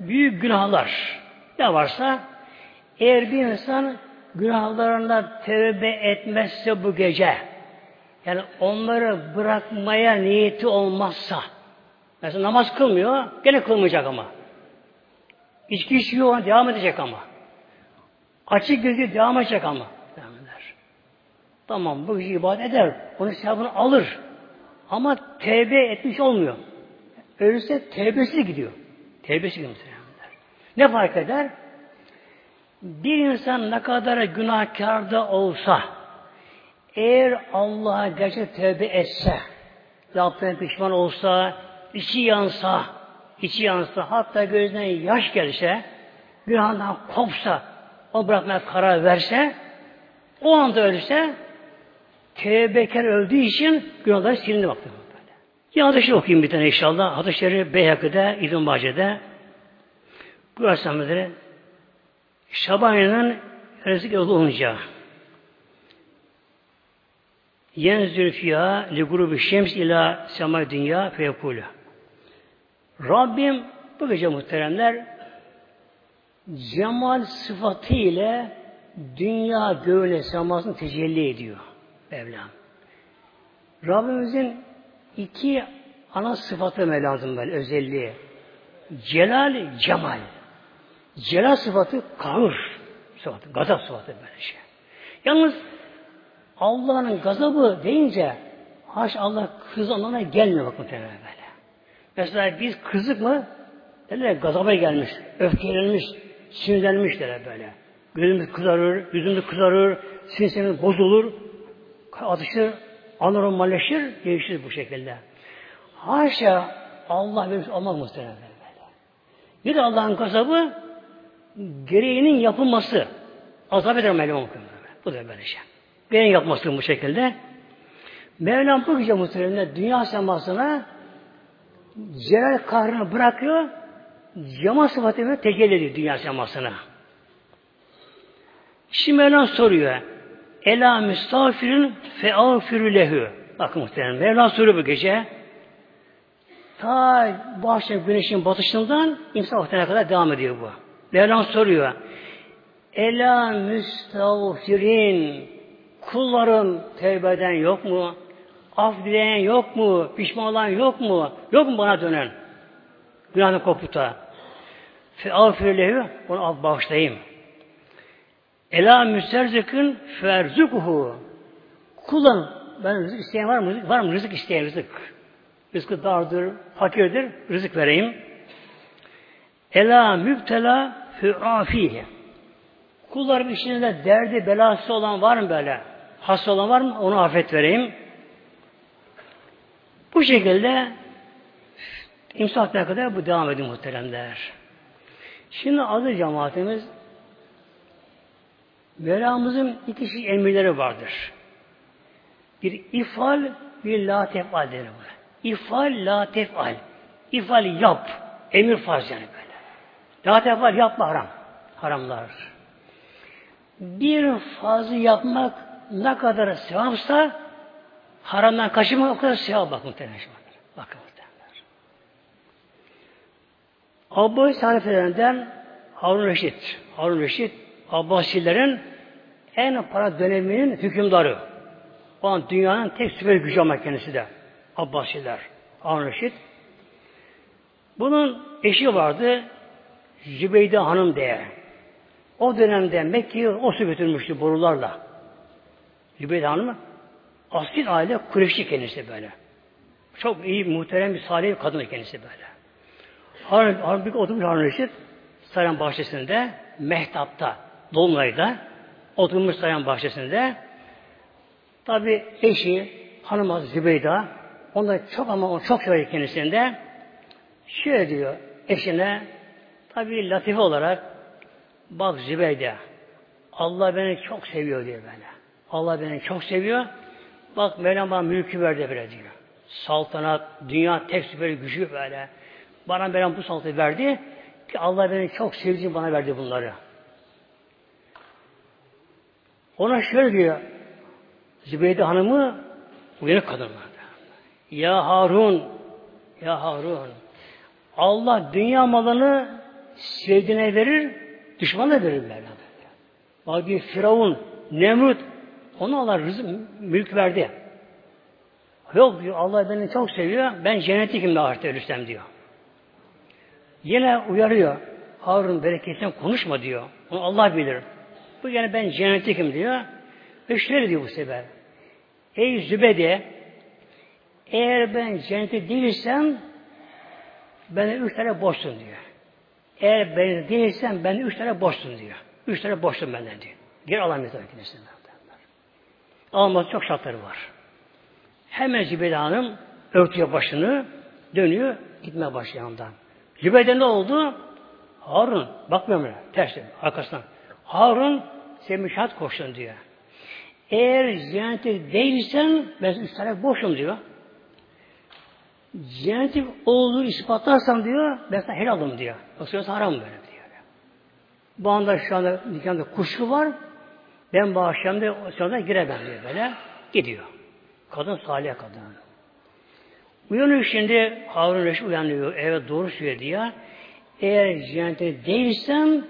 büyük günahlar ne varsa eğer bir insan günahlarına tövbe etmezse bu gece yani onları bırakmaya niyeti olmazsa mesela namaz kılmıyor gene kılmayacak ama içki içiyor devam edecek ama açık gözü devam edecek ama Tamam bu işi ibadet eder. Onun sevabını alır. Ama tevbe etmiş olmuyor. Ölürse tevbesiz gidiyor. Tevbesiz gidiyor. Ne fark eder? Bir insan ne kadar günahkarda olsa eğer Allah'a gerçek tevbe etse yaptığına pişman olsa içi yansa içi yansa hatta gözünden yaş gelse günahından kopsa o bırakmaya karar verse o anda ölürse tevbekar öldüğü için günahları silindi baktı. Ya hadis okuyayım bir tane inşallah. Hadis-i Beyhakı'da, İbn Mace'de bu Aleyhisselam'da Şaban ayının yolu olunca yenzül fiyâ li grubi şems ila semay dünya feyekûlü. Rabbim bu gece muhteremler cemal sıfatı ile dünya göğüne semasını tecelli ediyor. Mevlam. Rabbimizin iki ana sıfatı lazım böyle özelliği. Celal, cemal. Celal sıfatı kahır sıfatı, gazap sıfatı böyle şey. Yalnız Allah'ın gazabı deyince haş Allah kız anlamına gelmiyor bakın böyle. Mesela biz kızık mı? Derler gazaba gelmiş, öfkelenmiş, sinirlenmiş derler böyle. Gözümüz kızarır, yüzümüz kızarır, sinirimiz bozulur, atışı anormalleşir, değişir bu şekilde. Haşa Allah vermiş olmaz muhtemelen böyle. Bir de Allah'ın kasabı gereğinin yapılması. Azap eder Mevlam Bu da böyle şey. Gereğinin yapması bu şekilde. Mevlam bu gece muhtemelen dünya semasına celal kahrını bırakıyor, cama sıfatı tecelli ediyor dünya semasına. Şimdi Mevlam soruyor. Ela müstafirin feağfirü lehü. Bakın muhtemelen Mevlam soruyor bu gece. Ta bu güneşin batışından insan vaktine kadar devam ediyor bu. Mevlam soruyor. Ela müstağfirin kullarım tevbeden yok mu? Af dileyen yok mu? Pişman olan yok mu? Yok mu bana dönen? Günahını koputa. Fe'afir lehu onu af bağışlayayım. Ela müsterzikün ferzukuhu. Kullan. Ben rızık isteyen var mı? Var mı rızık isteyen rızık? Rızkı dardır, fakirdir. Rızık vereyim. Ela müptela fü'afihi. Kullarım içinde derdi, belası olan var mı böyle? Hasta olan var mı? Onu afet vereyim. Bu şekilde imsakına kadar bu devam ediyor muhteremler. Şimdi adı cemaatimiz Mevlamızın iki şey emirleri vardır. Bir ifal, bir la tefal denir buna. İfal, la tefal. İfal yap. Emir farz yani böyle. La tefal yapma haram. Haramlar. Bir fazı yapmak ne kadar sevapsa haramdan kaçınmak o kadar sevap bak muhtemelen. Bakın muhtemelen. Abbas haliflerinden Harun Reşit. Harun Reşit Abbasilerin en para döneminin hükümdarı. O an dünyanın tek süper gücü ama kendisi de. Abbasiler. Harun Reşit. Bunun eşi vardı. Zübeyde Hanım diye. O dönemde Mekke'yi o su götürmüştü borularla. Zübeyde Hanım asil aile Kureyşli kendisi böyle. Çok iyi, muhterem bir salih bir kadın kendisi böyle. Harun, Harun bir oturmuş Harun Reşit saray bahçesinde Mehtap'ta Dolunay'da oturmuş saray bahçesinde tabi eşi hanım Zübeyda onda çok ama o çok sever kendisinde şöyle diyor eşine tabi latife olarak bak Zübeyde Allah beni çok seviyor diyor böyle. Allah beni çok seviyor. Bak Mevlam bana mülkü verdi böyle diyor. Saltanat, dünya tek süper gücü böyle. Bana Mevlam bu saltanatı verdi ki Allah beni çok sevdiği bana verdi bunları. Ona şöyle diyor. Zübeyde Hanım'ı uyanık kadın Ya Harun Ya Harun Allah dünya malını sevdiğine verir, düşmana verir Mevlam. Bak diyor Firavun, Nemrut ona Allah rızık, mülk verdi. Yok diyor Allah beni çok seviyor. Ben cennetikim de ahirette ölürsem diyor. Yine uyarıyor. Harun bereketten konuşma diyor. Onu Allah bilir. Bu yani ben cennetikim diyor. Ve diyor bu sefer. Ey Zübede eğer ben cenneti değilsem ben üç tane boşsun diyor. Eğer ben değilsem ben üç tane boşsun diyor. Üç tane boşsun benden diyor. Geri alamayız tabii kendisinden. Alması çok şartları var. Hemen Zübeyde Hanım örtüyor başını, dönüyor, gitmeye başlıyor yanından. Zübeyde ne oldu? Harun, bakmıyor mu? Ters arkasından. Harun sen müşahit koştun diyor. Eğer cennete değilsen ben tane boşum diyor. Cennetin olduğu ispatlarsam diyor ben sana helalım diyor. Yoksa haram böyle diyor. Bu anda şu anda nikahında kuşku var. Ben bu akşam da sonra giremem diyor böyle. Gidiyor. Kadın salih kadın. Uyanıyor şimdi Harun Reşit uyanıyor. Evet doğru söyledi ya. Eğer cennete değilsem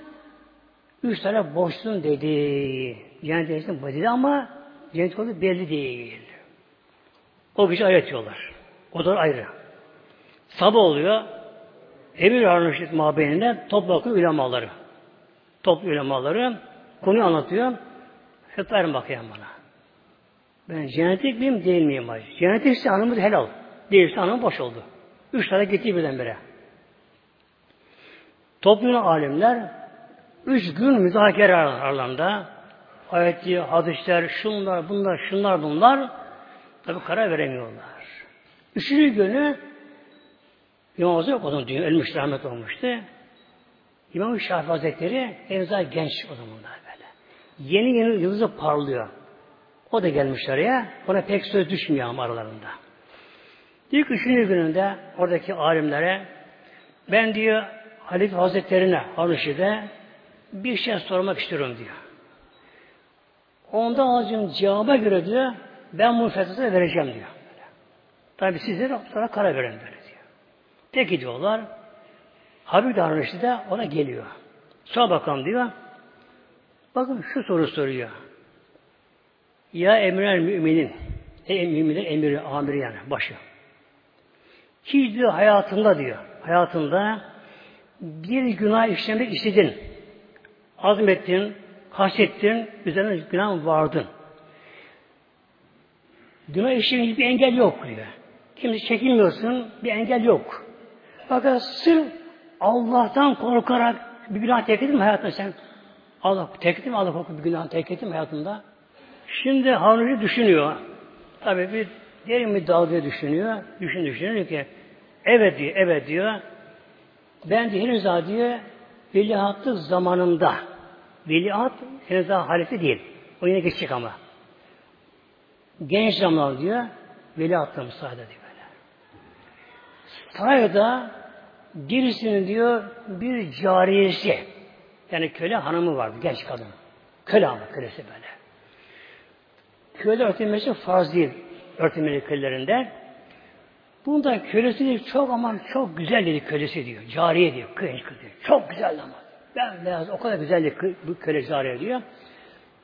üç tane boşsun dedi. Cennete değilsem dedi ama cennet olduğu belli değil. O gece ayet diyorlar. O da ayrı. Sabah oluyor. Emir Harun Reşit mabeyinde toplu ulemaları. Toplu ulemaları konuyu anlatıyor. Fetva bakayım bana. Ben cennetik miyim değil miyim acı? Cennetikse hanımız helal. Değilse hanım boş oldu. Üç tane gitti birdenbire. Toplumlu alimler üç gün müzakere aralarında ayeti, hadisler, şunlar, bunlar, şunlar, bunlar tabi karar veremiyorlar. Üçüncü günü İmam Hazretleri o zaman dünya ölmüş rahmet olmuştu. İmam Şafii Hazretleri daha genç o zamanlar. Yeni yeni yıldızı parlıyor. O da gelmiş oraya. Ona pek söz düşmüyor ama aralarında. Ki üçüncü gününde oradaki alimlere ben diyor Halife Hazretlerine Haruşi'de bir şey sormak istiyorum diyor. Onda alacağım cevaba göre diyor ben bunu fetvasını vereceğim diyor. Tabi sizler sonra karar verin böyle diyor. Peki diyorlar. Habib davranışı da ona geliyor. Sor bakalım diyor. Bakın şu soru soruyor. Ya emrel müminin Ey müminin emiri, amiri yani başı. Hiç diyor hayatında diyor. Hayatında bir günah işlemek istedin. Azmettin, kastettin, üzerine günah vardın. Günah işlemek hiçbir engel yok diyor. Kimse çekinmiyorsun, bir engel yok. Fakat sırf Allah'tan korkarak bir günah terk ettin mi hayatında sen? Allah terk ettin mi Allah bir günah terk hayatında? Şimdi Harun'u düşünüyor. Tabi bir derin bir dalga düşünüyor. Düşün düşünüyor ki evet diyor, evet diyor. Ben de henüz daha diyor veliahtlık zamanında veliaht henüz daha halife değil. O yine geçecek ama. Genç zamanlar diyor veliahtla müsaade diyor böyle. Sarayda birisinin diyor bir cariyesi yani köle hanımı vardı genç kadın. Köle ama kölesi böyle. Köle örtülmesi farz değil örtülmeli kölelerinde. Bunda kölesi de çok aman çok güzel dedi kölesi diyor. Cariye diyor. Genç kız diyor. Çok güzel ama. Ben beyaz o kadar güzel bu köle cariye diyor.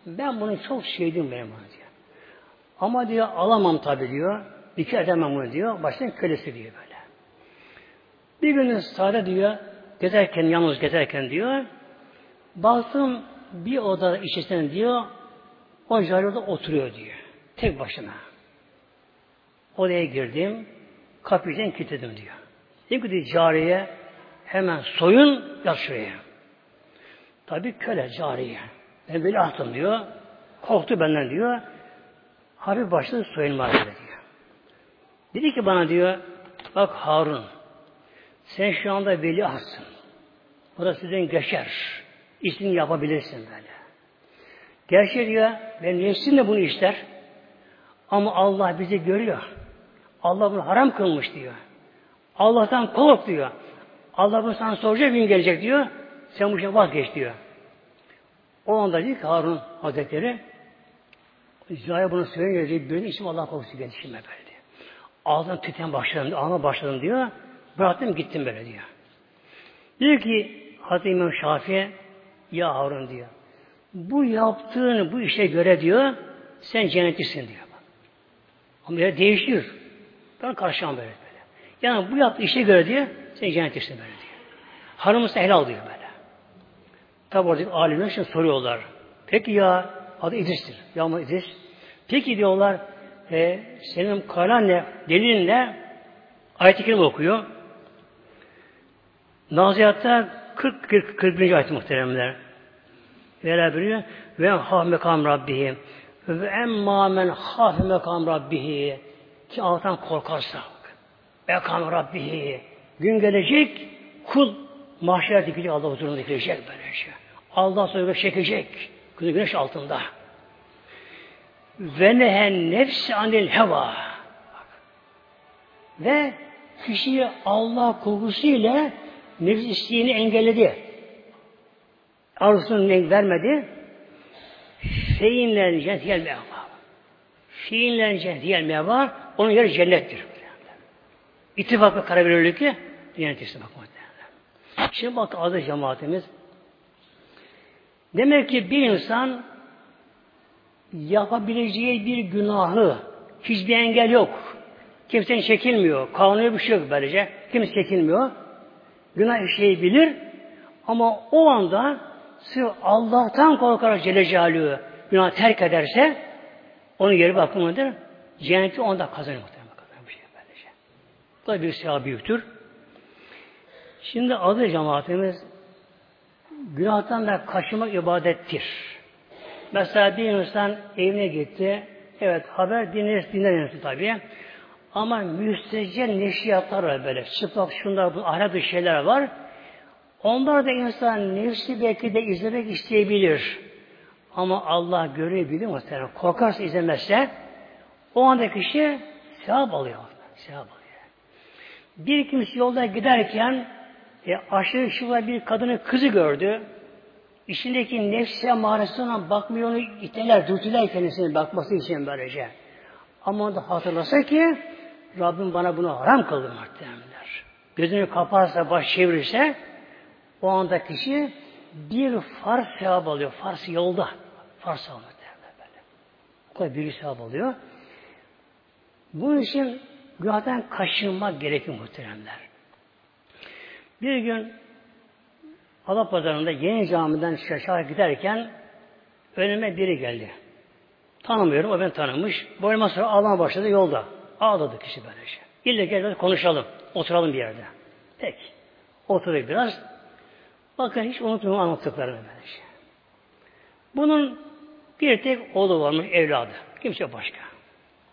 Ben bunu çok sevdim benim bunu diyor. Ama diyor alamam tabi diyor. Nikah edemem bunu diyor. Baştan kölesi diyor böyle. Bir gün sade diyor gezerken yalnız gezerken diyor baktım bir oda içerisinde diyor o orada oturuyor diyor. Tek başına. Odaya girdim. Kapıyı kilitledim diyor. Dedim ki diyor, cariye hemen soyun yat şuraya. Tabi köle cariye. Ben böyle attım diyor. Korktu benden diyor. Hafif başladı soyunmaya diyor. Dedi ki bana diyor bak Harun sen şu anda veliahtsın. Burası sizden geçer. İstediğini yapabilirsin böyle. Gerçi diyor ben nefsim de bunu ister. Ama Allah bizi görüyor. Allah bunu haram kılmış diyor. Allah'tan kork diyor. Allah bunu sana soracak gün gelecek diyor. Sen bu işe vazgeç diyor. O anda diyor ki Harun Hazretleri Ziya'ya bunu söyleyince diyor, benim işim Allah korkusu geldi şimdi böyle diyor. Tüten başladım, ağlama başladım diyor. Bıraktım gittim böyle diyor. Diyor ki Hazreti İmam Şafii ya Harun diyor. Bu yaptığın bu işe göre diyor sen cennetlisin diyor. Ama ya değişiyor. Ben karşılam böyle böyle. Yani bu yaptığı işe göre diyor sen cennetlisin böyle diyor. Hanımısı helal diyor böyle. Tabi oradaki alimler şimdi soruyorlar. Peki ya adı İdris'tir. Ya ama İdris. Peki diyorlar e, senin kalan ne? Delilin ne? Ayet-i okuyor. Nazihat'ta 40, 40, 41. ayet muhteremler. Vela biliyor. Ve haf mekam rabbihim. Ve emma men haf mekam rabbihi. Ki Allah'tan korkarsa. Mekam rabbihi. Gün gelecek kul mahşer dikilecek Allah huzurunda dikilecek böyle şey. Allah sonra çekecek. Kızı güneş altında. Ve nehen nefsi anil heva. Ve kişiyi Allah korkusuyla nefis isteğini engelledi. Arzusunu vermedi. Feinlerin cennet gelmeye var. Fiillerin cennet gelmeye var. Onun yeri cennettir. İttifak ve karar verirlik ki cennet istemek Şimdi bak adı cemaatimiz. Demek ki bir insan yapabileceği bir günahı hiçbir engel yok. Kimsenin çekilmiyor. Kanuni bir şey yok böylece. Kimse çekilmiyor günah işleyebilir ama o anda sırf Allah'tan korkarak Celle Celaluhu günah terk ederse onun yeri bakımıdır. Cenneti onda kazanır muhtemelen. Kazanır bir şey böylece. Bu da bir sevap büyüktür. Şimdi adı cemaatimiz günahtan da kaçınmak ibadettir. Mesela bir insan evine gitti. Evet haber dinler, dinler tabii. Ama müstecel neşriyatlar var böyle. Çıplak şunlar, bu ahlak şeyler var. Onlar da insan nefsi belki de izlemek isteyebilir. Ama Allah görebilir muhtemelen. Korkarsa izlemezse o anda kişi sevap alıyor. Sevap alıyor. Bir kimse yolda giderken e, aşırı şıva bir kadının kızı gördü. İçindeki nefse mağarasına bakmıyor, onu iteler, dürtüler kendisine bakması için böylece. Ama da hatırlasa ki Rabbim bana bunu haram kıldı muhtemelenler. Gözünü kaparsa, baş çevirirse o anda kişi bir farz sevap alıyor. Farz yolda. Farz sevap böyle. O kadar büyük sevap alıyor. Bunun için günahdan kaçınmak gerekir muhteremler. Bir gün Pazarında yeni camiden şaşağa giderken önüme biri geldi. Tanımıyorum, o beni tanımış. Boyuma sonra ağlama başladı yolda. Ağladı kişi böylece. İlle gel konuşalım, oturalım bir yerde. Peki. Oturduk biraz. Bakın hiç unutmuyorum anlattıklarını böylece. Bunun bir tek oğlu varmış, evladı. Kimse başka.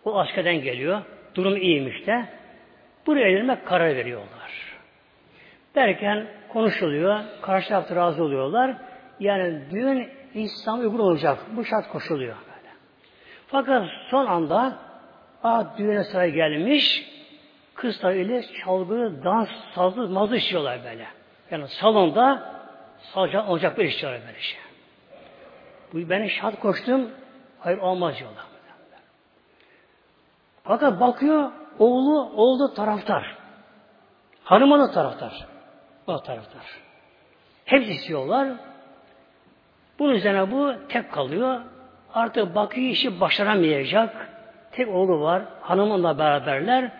O askerden geliyor. Durum iyiymiş de. Buraya evlenmek karar veriyorlar. Derken konuşuluyor. Karşı tarafta razı oluyorlar. Yani düğün İslam uygun olacak. Bu şart koşuluyor. Böyle. Fakat son anda ah düğüne sıra gelmiş kız ile çalgı, dans, sazlı, mazı işiyorlar böyle. Yani salonda salacak, olacak bir işiyorlar böyle şey. Bu ben şart koştum. Hayır olmaz diyorlar. Fakat bakıyor oğlu oğlu taraftar. Hanıma da taraftar. O taraftar. Hepsi istiyorlar. Bunun üzerine bu tek kalıyor. Artık bakıyor işi başaramayacak. Tek oğlu var. Hanımınla beraberler.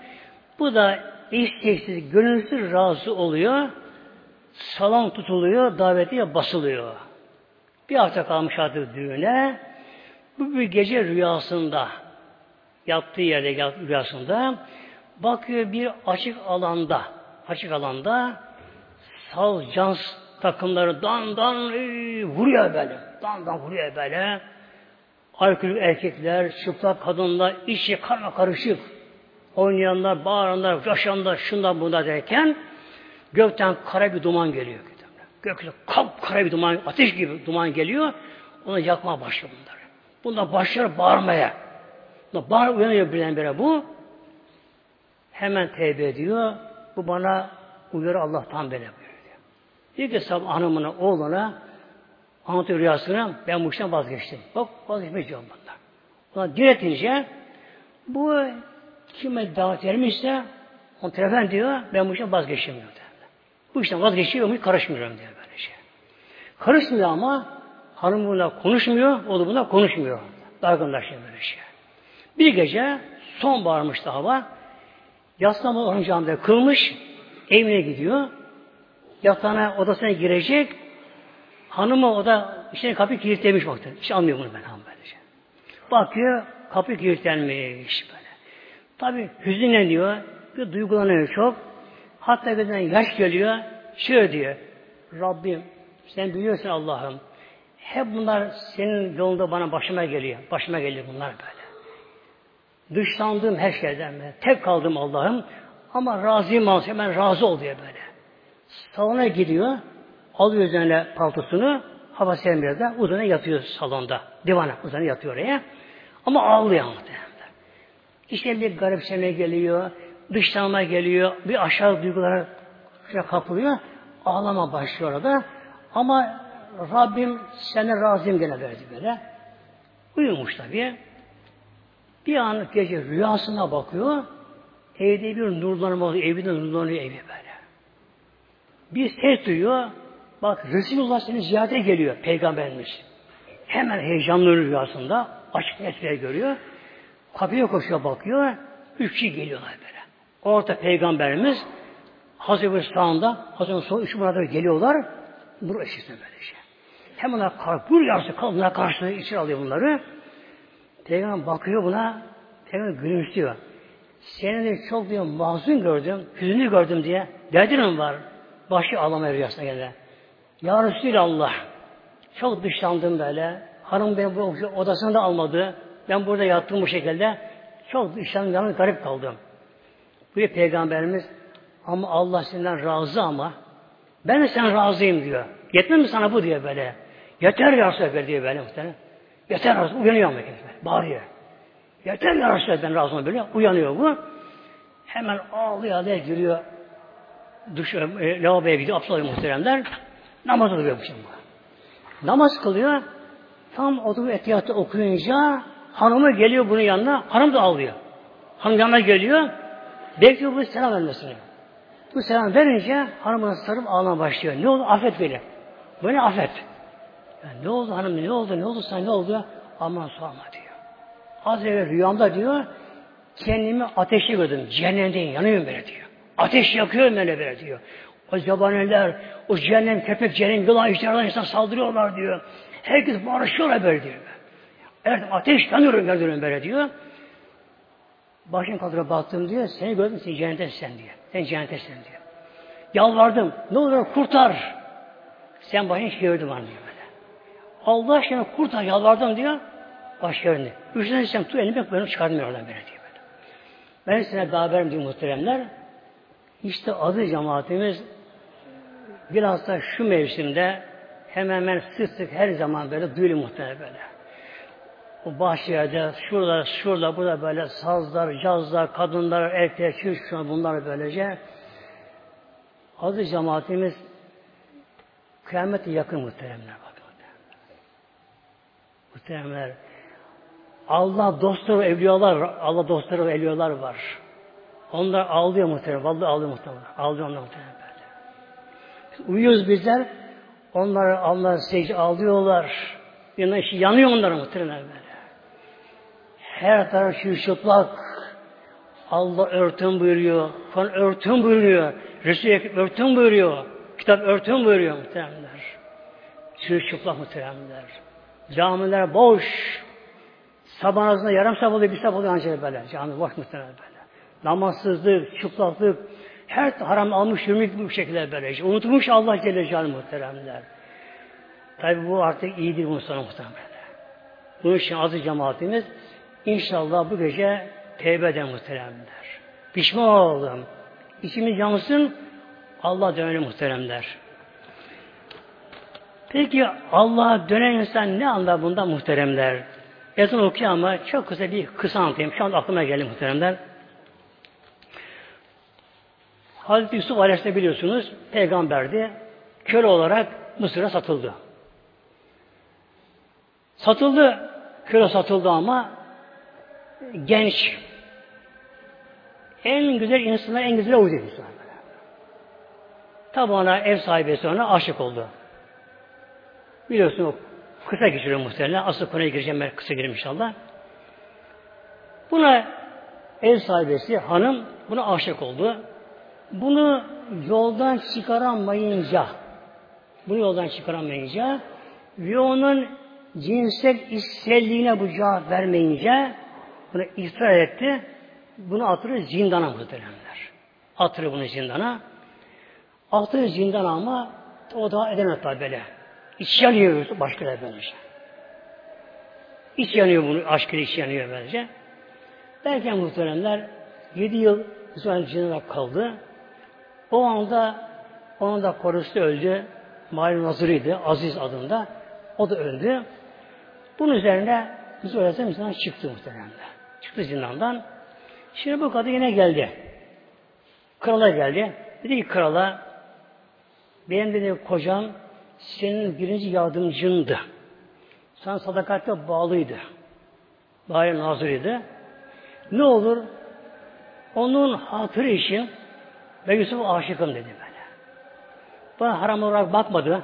Bu da isteksiz, gönülsüz razı oluyor. Salon tutuluyor, davetiye basılıyor. Bir hafta kalmış artık düğüne. Bu bir gece rüyasında yattığı yerde rüyasında bakıyor bir açık alanda açık alanda saz, cans takımları dan dan vuruyor böyle. Dan dan vuruyor böyle. Alkolü erkekler, çıplak kadınlar, içi karma karışık. Oynayanlar, bağıranlar, coşanlar, şundan bunda derken gökten kara bir duman geliyor. Gökten kap kara bir duman, ateş gibi duman geliyor. Onu yakmaya başlıyor bunlar. Bunlar başlar bağırmaya. Bunlar bağır uyanıyor birdenbire bu. Hemen tevbe ediyor. Bu bana uyarı Allah'tan böyle Diyor ki sabah hanımına, oğluna anlatıyor rüyasına ben bu işten vazgeçtim. Bak vazgeçmeyeceğim bunlar. Buna diretince bu kime davet vermişse on telefon diyor ben bu işten vazgeçemiyorum diyor. Bu işten vazgeçiyorum karışmıyorum diyor böyle şey. Karışmıyor ama hanım bununla konuşmuyor, oğlu bununla konuşmuyor. Dargınlaşıyor böyle şey. Bir gece son bağırmıştı hava. Yaslama onun camide kılmış, evine gidiyor. Yatağına odasına girecek. Hanımı o da işte kapı kilitlemiş baktı. Hiç anlıyor bunu ben hanım böylece. Bakıyor kapı kilitlenmiş böyle. Tabi hüzünleniyor. Bir duygulanıyor çok. Hatta gözünden yaş geliyor. Şöyle diyor. Rabbim sen biliyorsun Allah'ım. Hep bunlar senin yolunda bana başıma geliyor. Başıma geliyor bunlar böyle. Dışlandığım her şeyden böyle. Tek kaldım Allah'ım. Ama razıyım olsa ben razı ol diye böyle. Salona gidiyor. Alıyor üzerine paltosunu. Hava sevmiyor da uzana yatıyor salonda. Divana uzana yatıyor oraya. Ama ağlıyor muhtemelen. İşte bir garipseme geliyor. Dışlanma geliyor. Bir aşağı duygulara kapılıyor. Ağlama başlıyor orada. Ama Rabbim sana razıyım gene verdi böyle. Uyumuş tabii. Bir an gece rüyasına bakıyor. Evde bir nurlanma oluyor. Evinde nurlanıyor evi böyle. Bir ses duyuyor. Bak Resulullah seni ziyarete geliyor. Peygamberimiz. Hemen heyecanlı rüyasında açık nesneler görüyor. Kapıya koşuyor bakıyor. Üç kişi geliyorlar böyle. Orta peygamberimiz Hazreti Hüsnü'nda Hazreti Hüsnü'nda üç burada geliyorlar. Bunu eşitsin böyle şey. Hemen onlar kalkıyor yarısı kadınlar karşılığı içeri alıyor bunları. Peygamber bakıyor buna. Peygamber gülümsüyor. Seni de çok diyor mahzun gördüm, hüzünlü gördüm diye. Derdin var? Başı ağlamaya rüyasına geldi. Ya Resulallah çok dışlandım böyle. Hanım beni bu odasına da almadı. Ben burada yattım bu şekilde. Çok dışlandım, yalnız garip kaldım. Bu peygamberimiz ama Allah senden razı ama ben de sen razıyım diyor. Yetmez mi sana bu diyor böyle. Yeter ya Resulallah diyor böyle muhtemelen. Yeter Resulallah. Uyanıyor ama kendisi. Bağırıyor. Yeter ya Resulallah ben razı böyle. Uyanıyor bu. Hemen ağlıyor ağlıyor giriyor. Duş, e, lavaboya gidiyor. Alıyor muhteremler. Namaz kılıyor bu şimdi. Namaz kılıyor. Tam oturup etiyatı okuyunca hanımı geliyor bunun yanına. Hanım da ağlıyor. Hanım yanına geliyor. Bekliyor bu selam vermesini. Bu selam verince hanımına sarıp ağlamaya başlıyor. Ne oldu? Affet beni. Beni affet. Yani ne oldu hanım? Ne oldu? Ne oldu sana? Ne oldu? Aman sorma diyor. Az evvel rüyamda diyor kendimi ateşi gördüm. Cehennemdeyim. Yanıyorum böyle diyor. Ateş yakıyor böyle böyle diyor. O zabaniler, o cehennem, köpek cehennem, yılan, işlerden insan saldırıyorlar diyor. Herkes barışıyorlar böyle diyor. Evet ateş yanıyorum gördüm böyle diyor. Başını kaldırıp baktım diyor. Seni gördüm sen cennettesin sen diyor. Sen cennettesin diyor. Yalvardım. Ne olur kurtar. Sen başını çevirdin bana diyor böyle. Allah aşkına kurtar yalvardım diyor. Baş yerinde. Üçüncü sen tu elimi bak beni çıkardım oradan böyle diyor. Böyle. Ben size daha haberim diyor muhteremler. İşte adı cemaatimiz bilhassa şu mevsimde hemen hemen sık sık her zaman böyle duyuluyor muhtemelen böyle. O bahçelerde, şurada, şurada, burada böyle sazlar, cazlar, kadınlar, erkekler, şu bunlar böylece. Adı cemaatimiz kıyamete yakın muhteremler bakın. Muhteremler. Allah dostları, evliyalar, Allah dostları evliyalar var. Onlar ağlıyor muhterem. Vallahi ağlıyor muhterem. Ağlıyor onlar muhterem. Uyuyoruz bizler. Onlar Allah secde ağlıyorlar. Yanına işi yanıyor onlara muhterem böyle. Her taraf şu çıplak. Allah örtün buyuruyor. Kur'an örtün buyuruyor. Resul-i örtün buyuruyor. Kitap örtün buyuruyor muhteremler. Şu çıplak muhteremler. Camiler boş. Sabah arasında yarım sabah oluyor, bir sabah oluyor ancak böyle. Cami boş muhteremler böyle. Namazsızlık, çıplaklık, her haram almış, yürümüş bu şekilde böylece. Unutmuş Allah Celle Celaluhu muhteremler. Tabi bu artık iyi değil bunun muhteremler. Bunun için azı cemaatimiz inşallah bu gece tevbe eden muhteremler. Pişman olalım. İçimiz yansın, Allah dönelim muhteremler. Peki Allah'a dönen insan ne anlar bunda muhteremler? Ezan okuyor ama çok kısa bir kısa anlatayım. Şu an aklıma geldi muhteremler. Hazreti Yusuf Aleyhisselam biliyorsunuz peygamberdi. Köle olarak Mısır'a satıldı. Satıldı, köle satıldı ama genç. En güzel insanlar en güzel oydu insan. Tabi ona ev sahibi sonra aşık oldu. Biliyorsun o kısa geçiriyor muhtemelen. Asıl konuya gireceğim ben kısa gireyim inşallah. Buna ev sahibesi hanım buna aşık oldu. Bunu yoldan çıkaramayınca bunu yoldan çıkaramayınca ve onun cinsel isterliğine bu cevap vermeyince bunu ısrar etti. Bunu atırır zindana muhteremler. Atırır bunu zindana. Atırır zindana ama o daha edemez tabi böyle. İç yanıyor başka da böylece. İç yanıyor bunu, aşkı iç yanıyor böylece. Derken muhteremler yedi yıl sonra zindana kaldı. O anda onun da korusu öldü. Malum Nazırı'ydı. Aziz adında. O da öldü. Bunun üzerine Yusuf Aleyhisselam zindan çıktı muhtemelen. Çıktı zindandan. Şimdi bu kadın yine geldi. Krala geldi. Dedi ki krala benim dedi kocam senin birinci yardımcındı. Sen sadakatle bağlıydı. Bağlı nazırıydı. Ne olur onun hatırı için ben Yusuf'a aşıkım dedi böyle. Bana haram olarak bakmadı.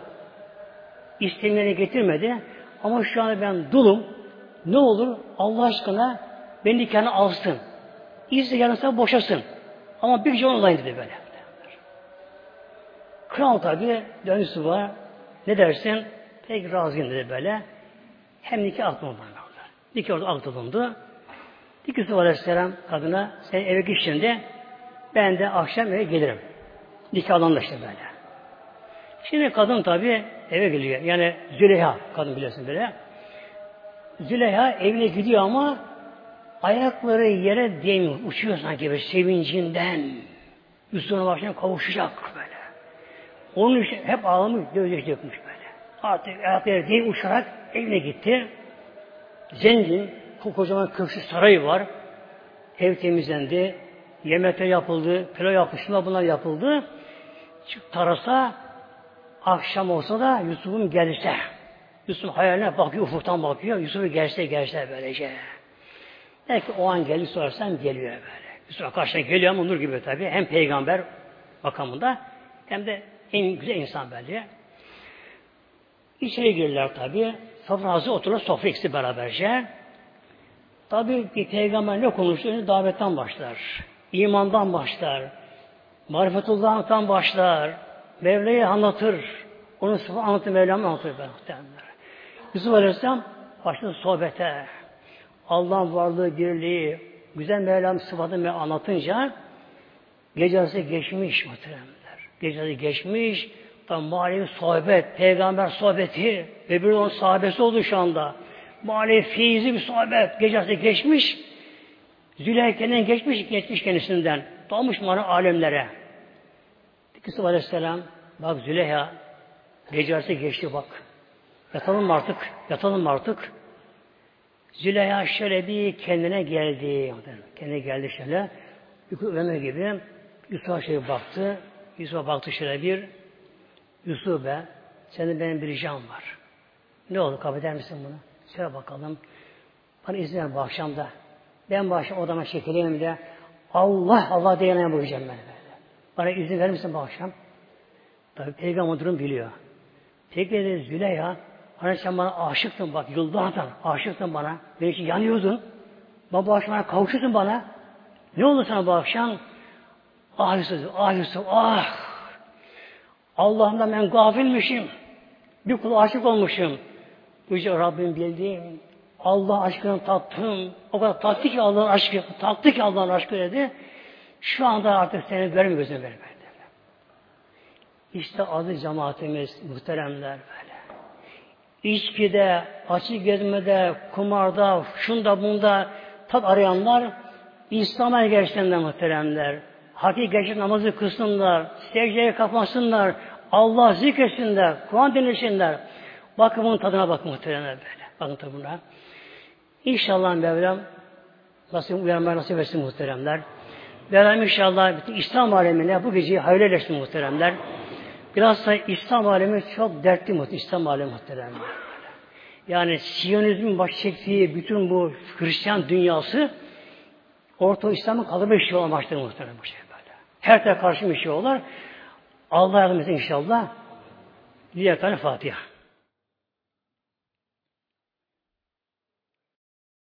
İstemlerini getirmedi. Ama şu anda ben dulum. Ne olur Allah aşkına beni nikahına alsın. İzle yanırsa boşasın. Ama bir gece olayım dedi böyle. Kral tabi dön Yusuf'a ne dersin? Pek razıyım dedi böyle. Hem nikah atılmadı. Nikah orada atılındı. Dik Yusuf Aleyhisselam kadına sen eve git şimdi ben de akşam eve gelirim. Nikahlandı işte böyle. Şimdi kadın tabi eve geliyor. Yani Züleyha kadın biliyorsun böyle. Züleyha evine gidiyor ama Ayakları yere değmiyor. Uçuyor sanki böyle sevincinden. Yusuf'un başına kavuşacak böyle. Onun için hep ağlamış, gözyaşı dökmüş böyle. Artık ayakları değil uçarak evine gitti. Zengin, kocaman köşkü sarayı var. Ev temizlendi. Yemekler yapıldı. Pilav yapıldı. Şunlar bunlar yapıldı. Tarasa akşam olsa da Yusuf'un gelirse. Yusuf hayaline bakıyor, ufuktan bakıyor. Yusuf'u gelse gelse böylece. Belki o an geldi sorarsan geliyor böyle. Yusuf karşına geliyor ama nur gibi tabi. Hem peygamber makamında hem de en güzel insan belli. İçeri girdiler tabi. Sofra hazır oturur sofra ikisi beraberce. Tabi bir peygamber ne konuştuğunu davetten başlar. İmandan başlar. Marifetullah'tan başlar. Mevla'yı anlatır. Onun sıfır anlatır, Mevlam'ı anlatır. Yusuf Aleyhisselam başladı sohbete. Allah'ın varlığı, birliği, güzel Mevlam sıfatını anlatınca gecesi geçmiş muhteremler. Gecesi geçmiş, tam manevi sohbet, peygamber sohbeti ve bir onun sahabesi oldu şu anda. Manevi feyizli bir sohbet, gecesi geçmiş. Züleyke'den geçmiş, geçmiş kendisinden. Dalmış mana alemlere. Yusuf Aleyhisselam, bak Züleyha, gecesi geçti bak. Yatalım artık, yatalım artık. Züleyha şöyle bir kendine geldi. Kendine geldi şöyle. Yukarı uyanır gibi. Yusuf'a şöyle baktı. Yusuf'a baktı şöyle bir. Yusuf be, senin benim bir ricam var. Ne oldu, kabul eder misin bunu? Söyle bakalım. Bana izin ver bu akşam da. Ben bu akşam odama çekileyim de Allah Allah diye yanaya ben Bana izin verir misin bu akşam? Tabi peygamber durum biliyor. Peki dedi Züleyha Hani sen bana aşıktın bak yıllardan aşıktın bana. Benim için yanıyordun. Ben bu akşam kavuştun bana. Ne oldu sana bu akşam? Ah Yusuf, ah Yusuf, ah. Allah'ımdan ben gafilmişim. Bir kula aşık olmuşum. Yüce Rabbim bildiğim. Allah aşkını tattım. O kadar tattı ki Allah'ın aşkı. Tattı ki Allah'ın aşkı dedi. Şu anda artık seni görmüyor gözüme vermedi. İşte adı cemaatimiz, muhteremler böyle içkide, açık gezmede, kumarda, şunda bunda tat arayanlar İslam'a gerçekten muhteremler. Hakiki gerçek namazı kılsınlar, secdeye kapansınlar, Allah zikretsinler, Kur'an dinlesinler. Bakın bunun tadına bakın muhteremler böyle. Bakın tadına. İnşallah Mevlam nasip uyanmaya nasip etsin muhteremler. Mevlam inşallah bütün İslam alemine bu geceyi hayırlı eylesin muhteremler. Biraz da İslam alemi çok dertli muhtemelen. İslam alemi muhtemelen. Yani Siyonizmin baş çektiği bütün bu Hristiyan dünyası Orta İslam'ın kalıbı işi olan başları muhtemelen bu şey böyle. Her taraf karşı bir şey olur. Allah yardım inşallah. Diğer tane Fatiha.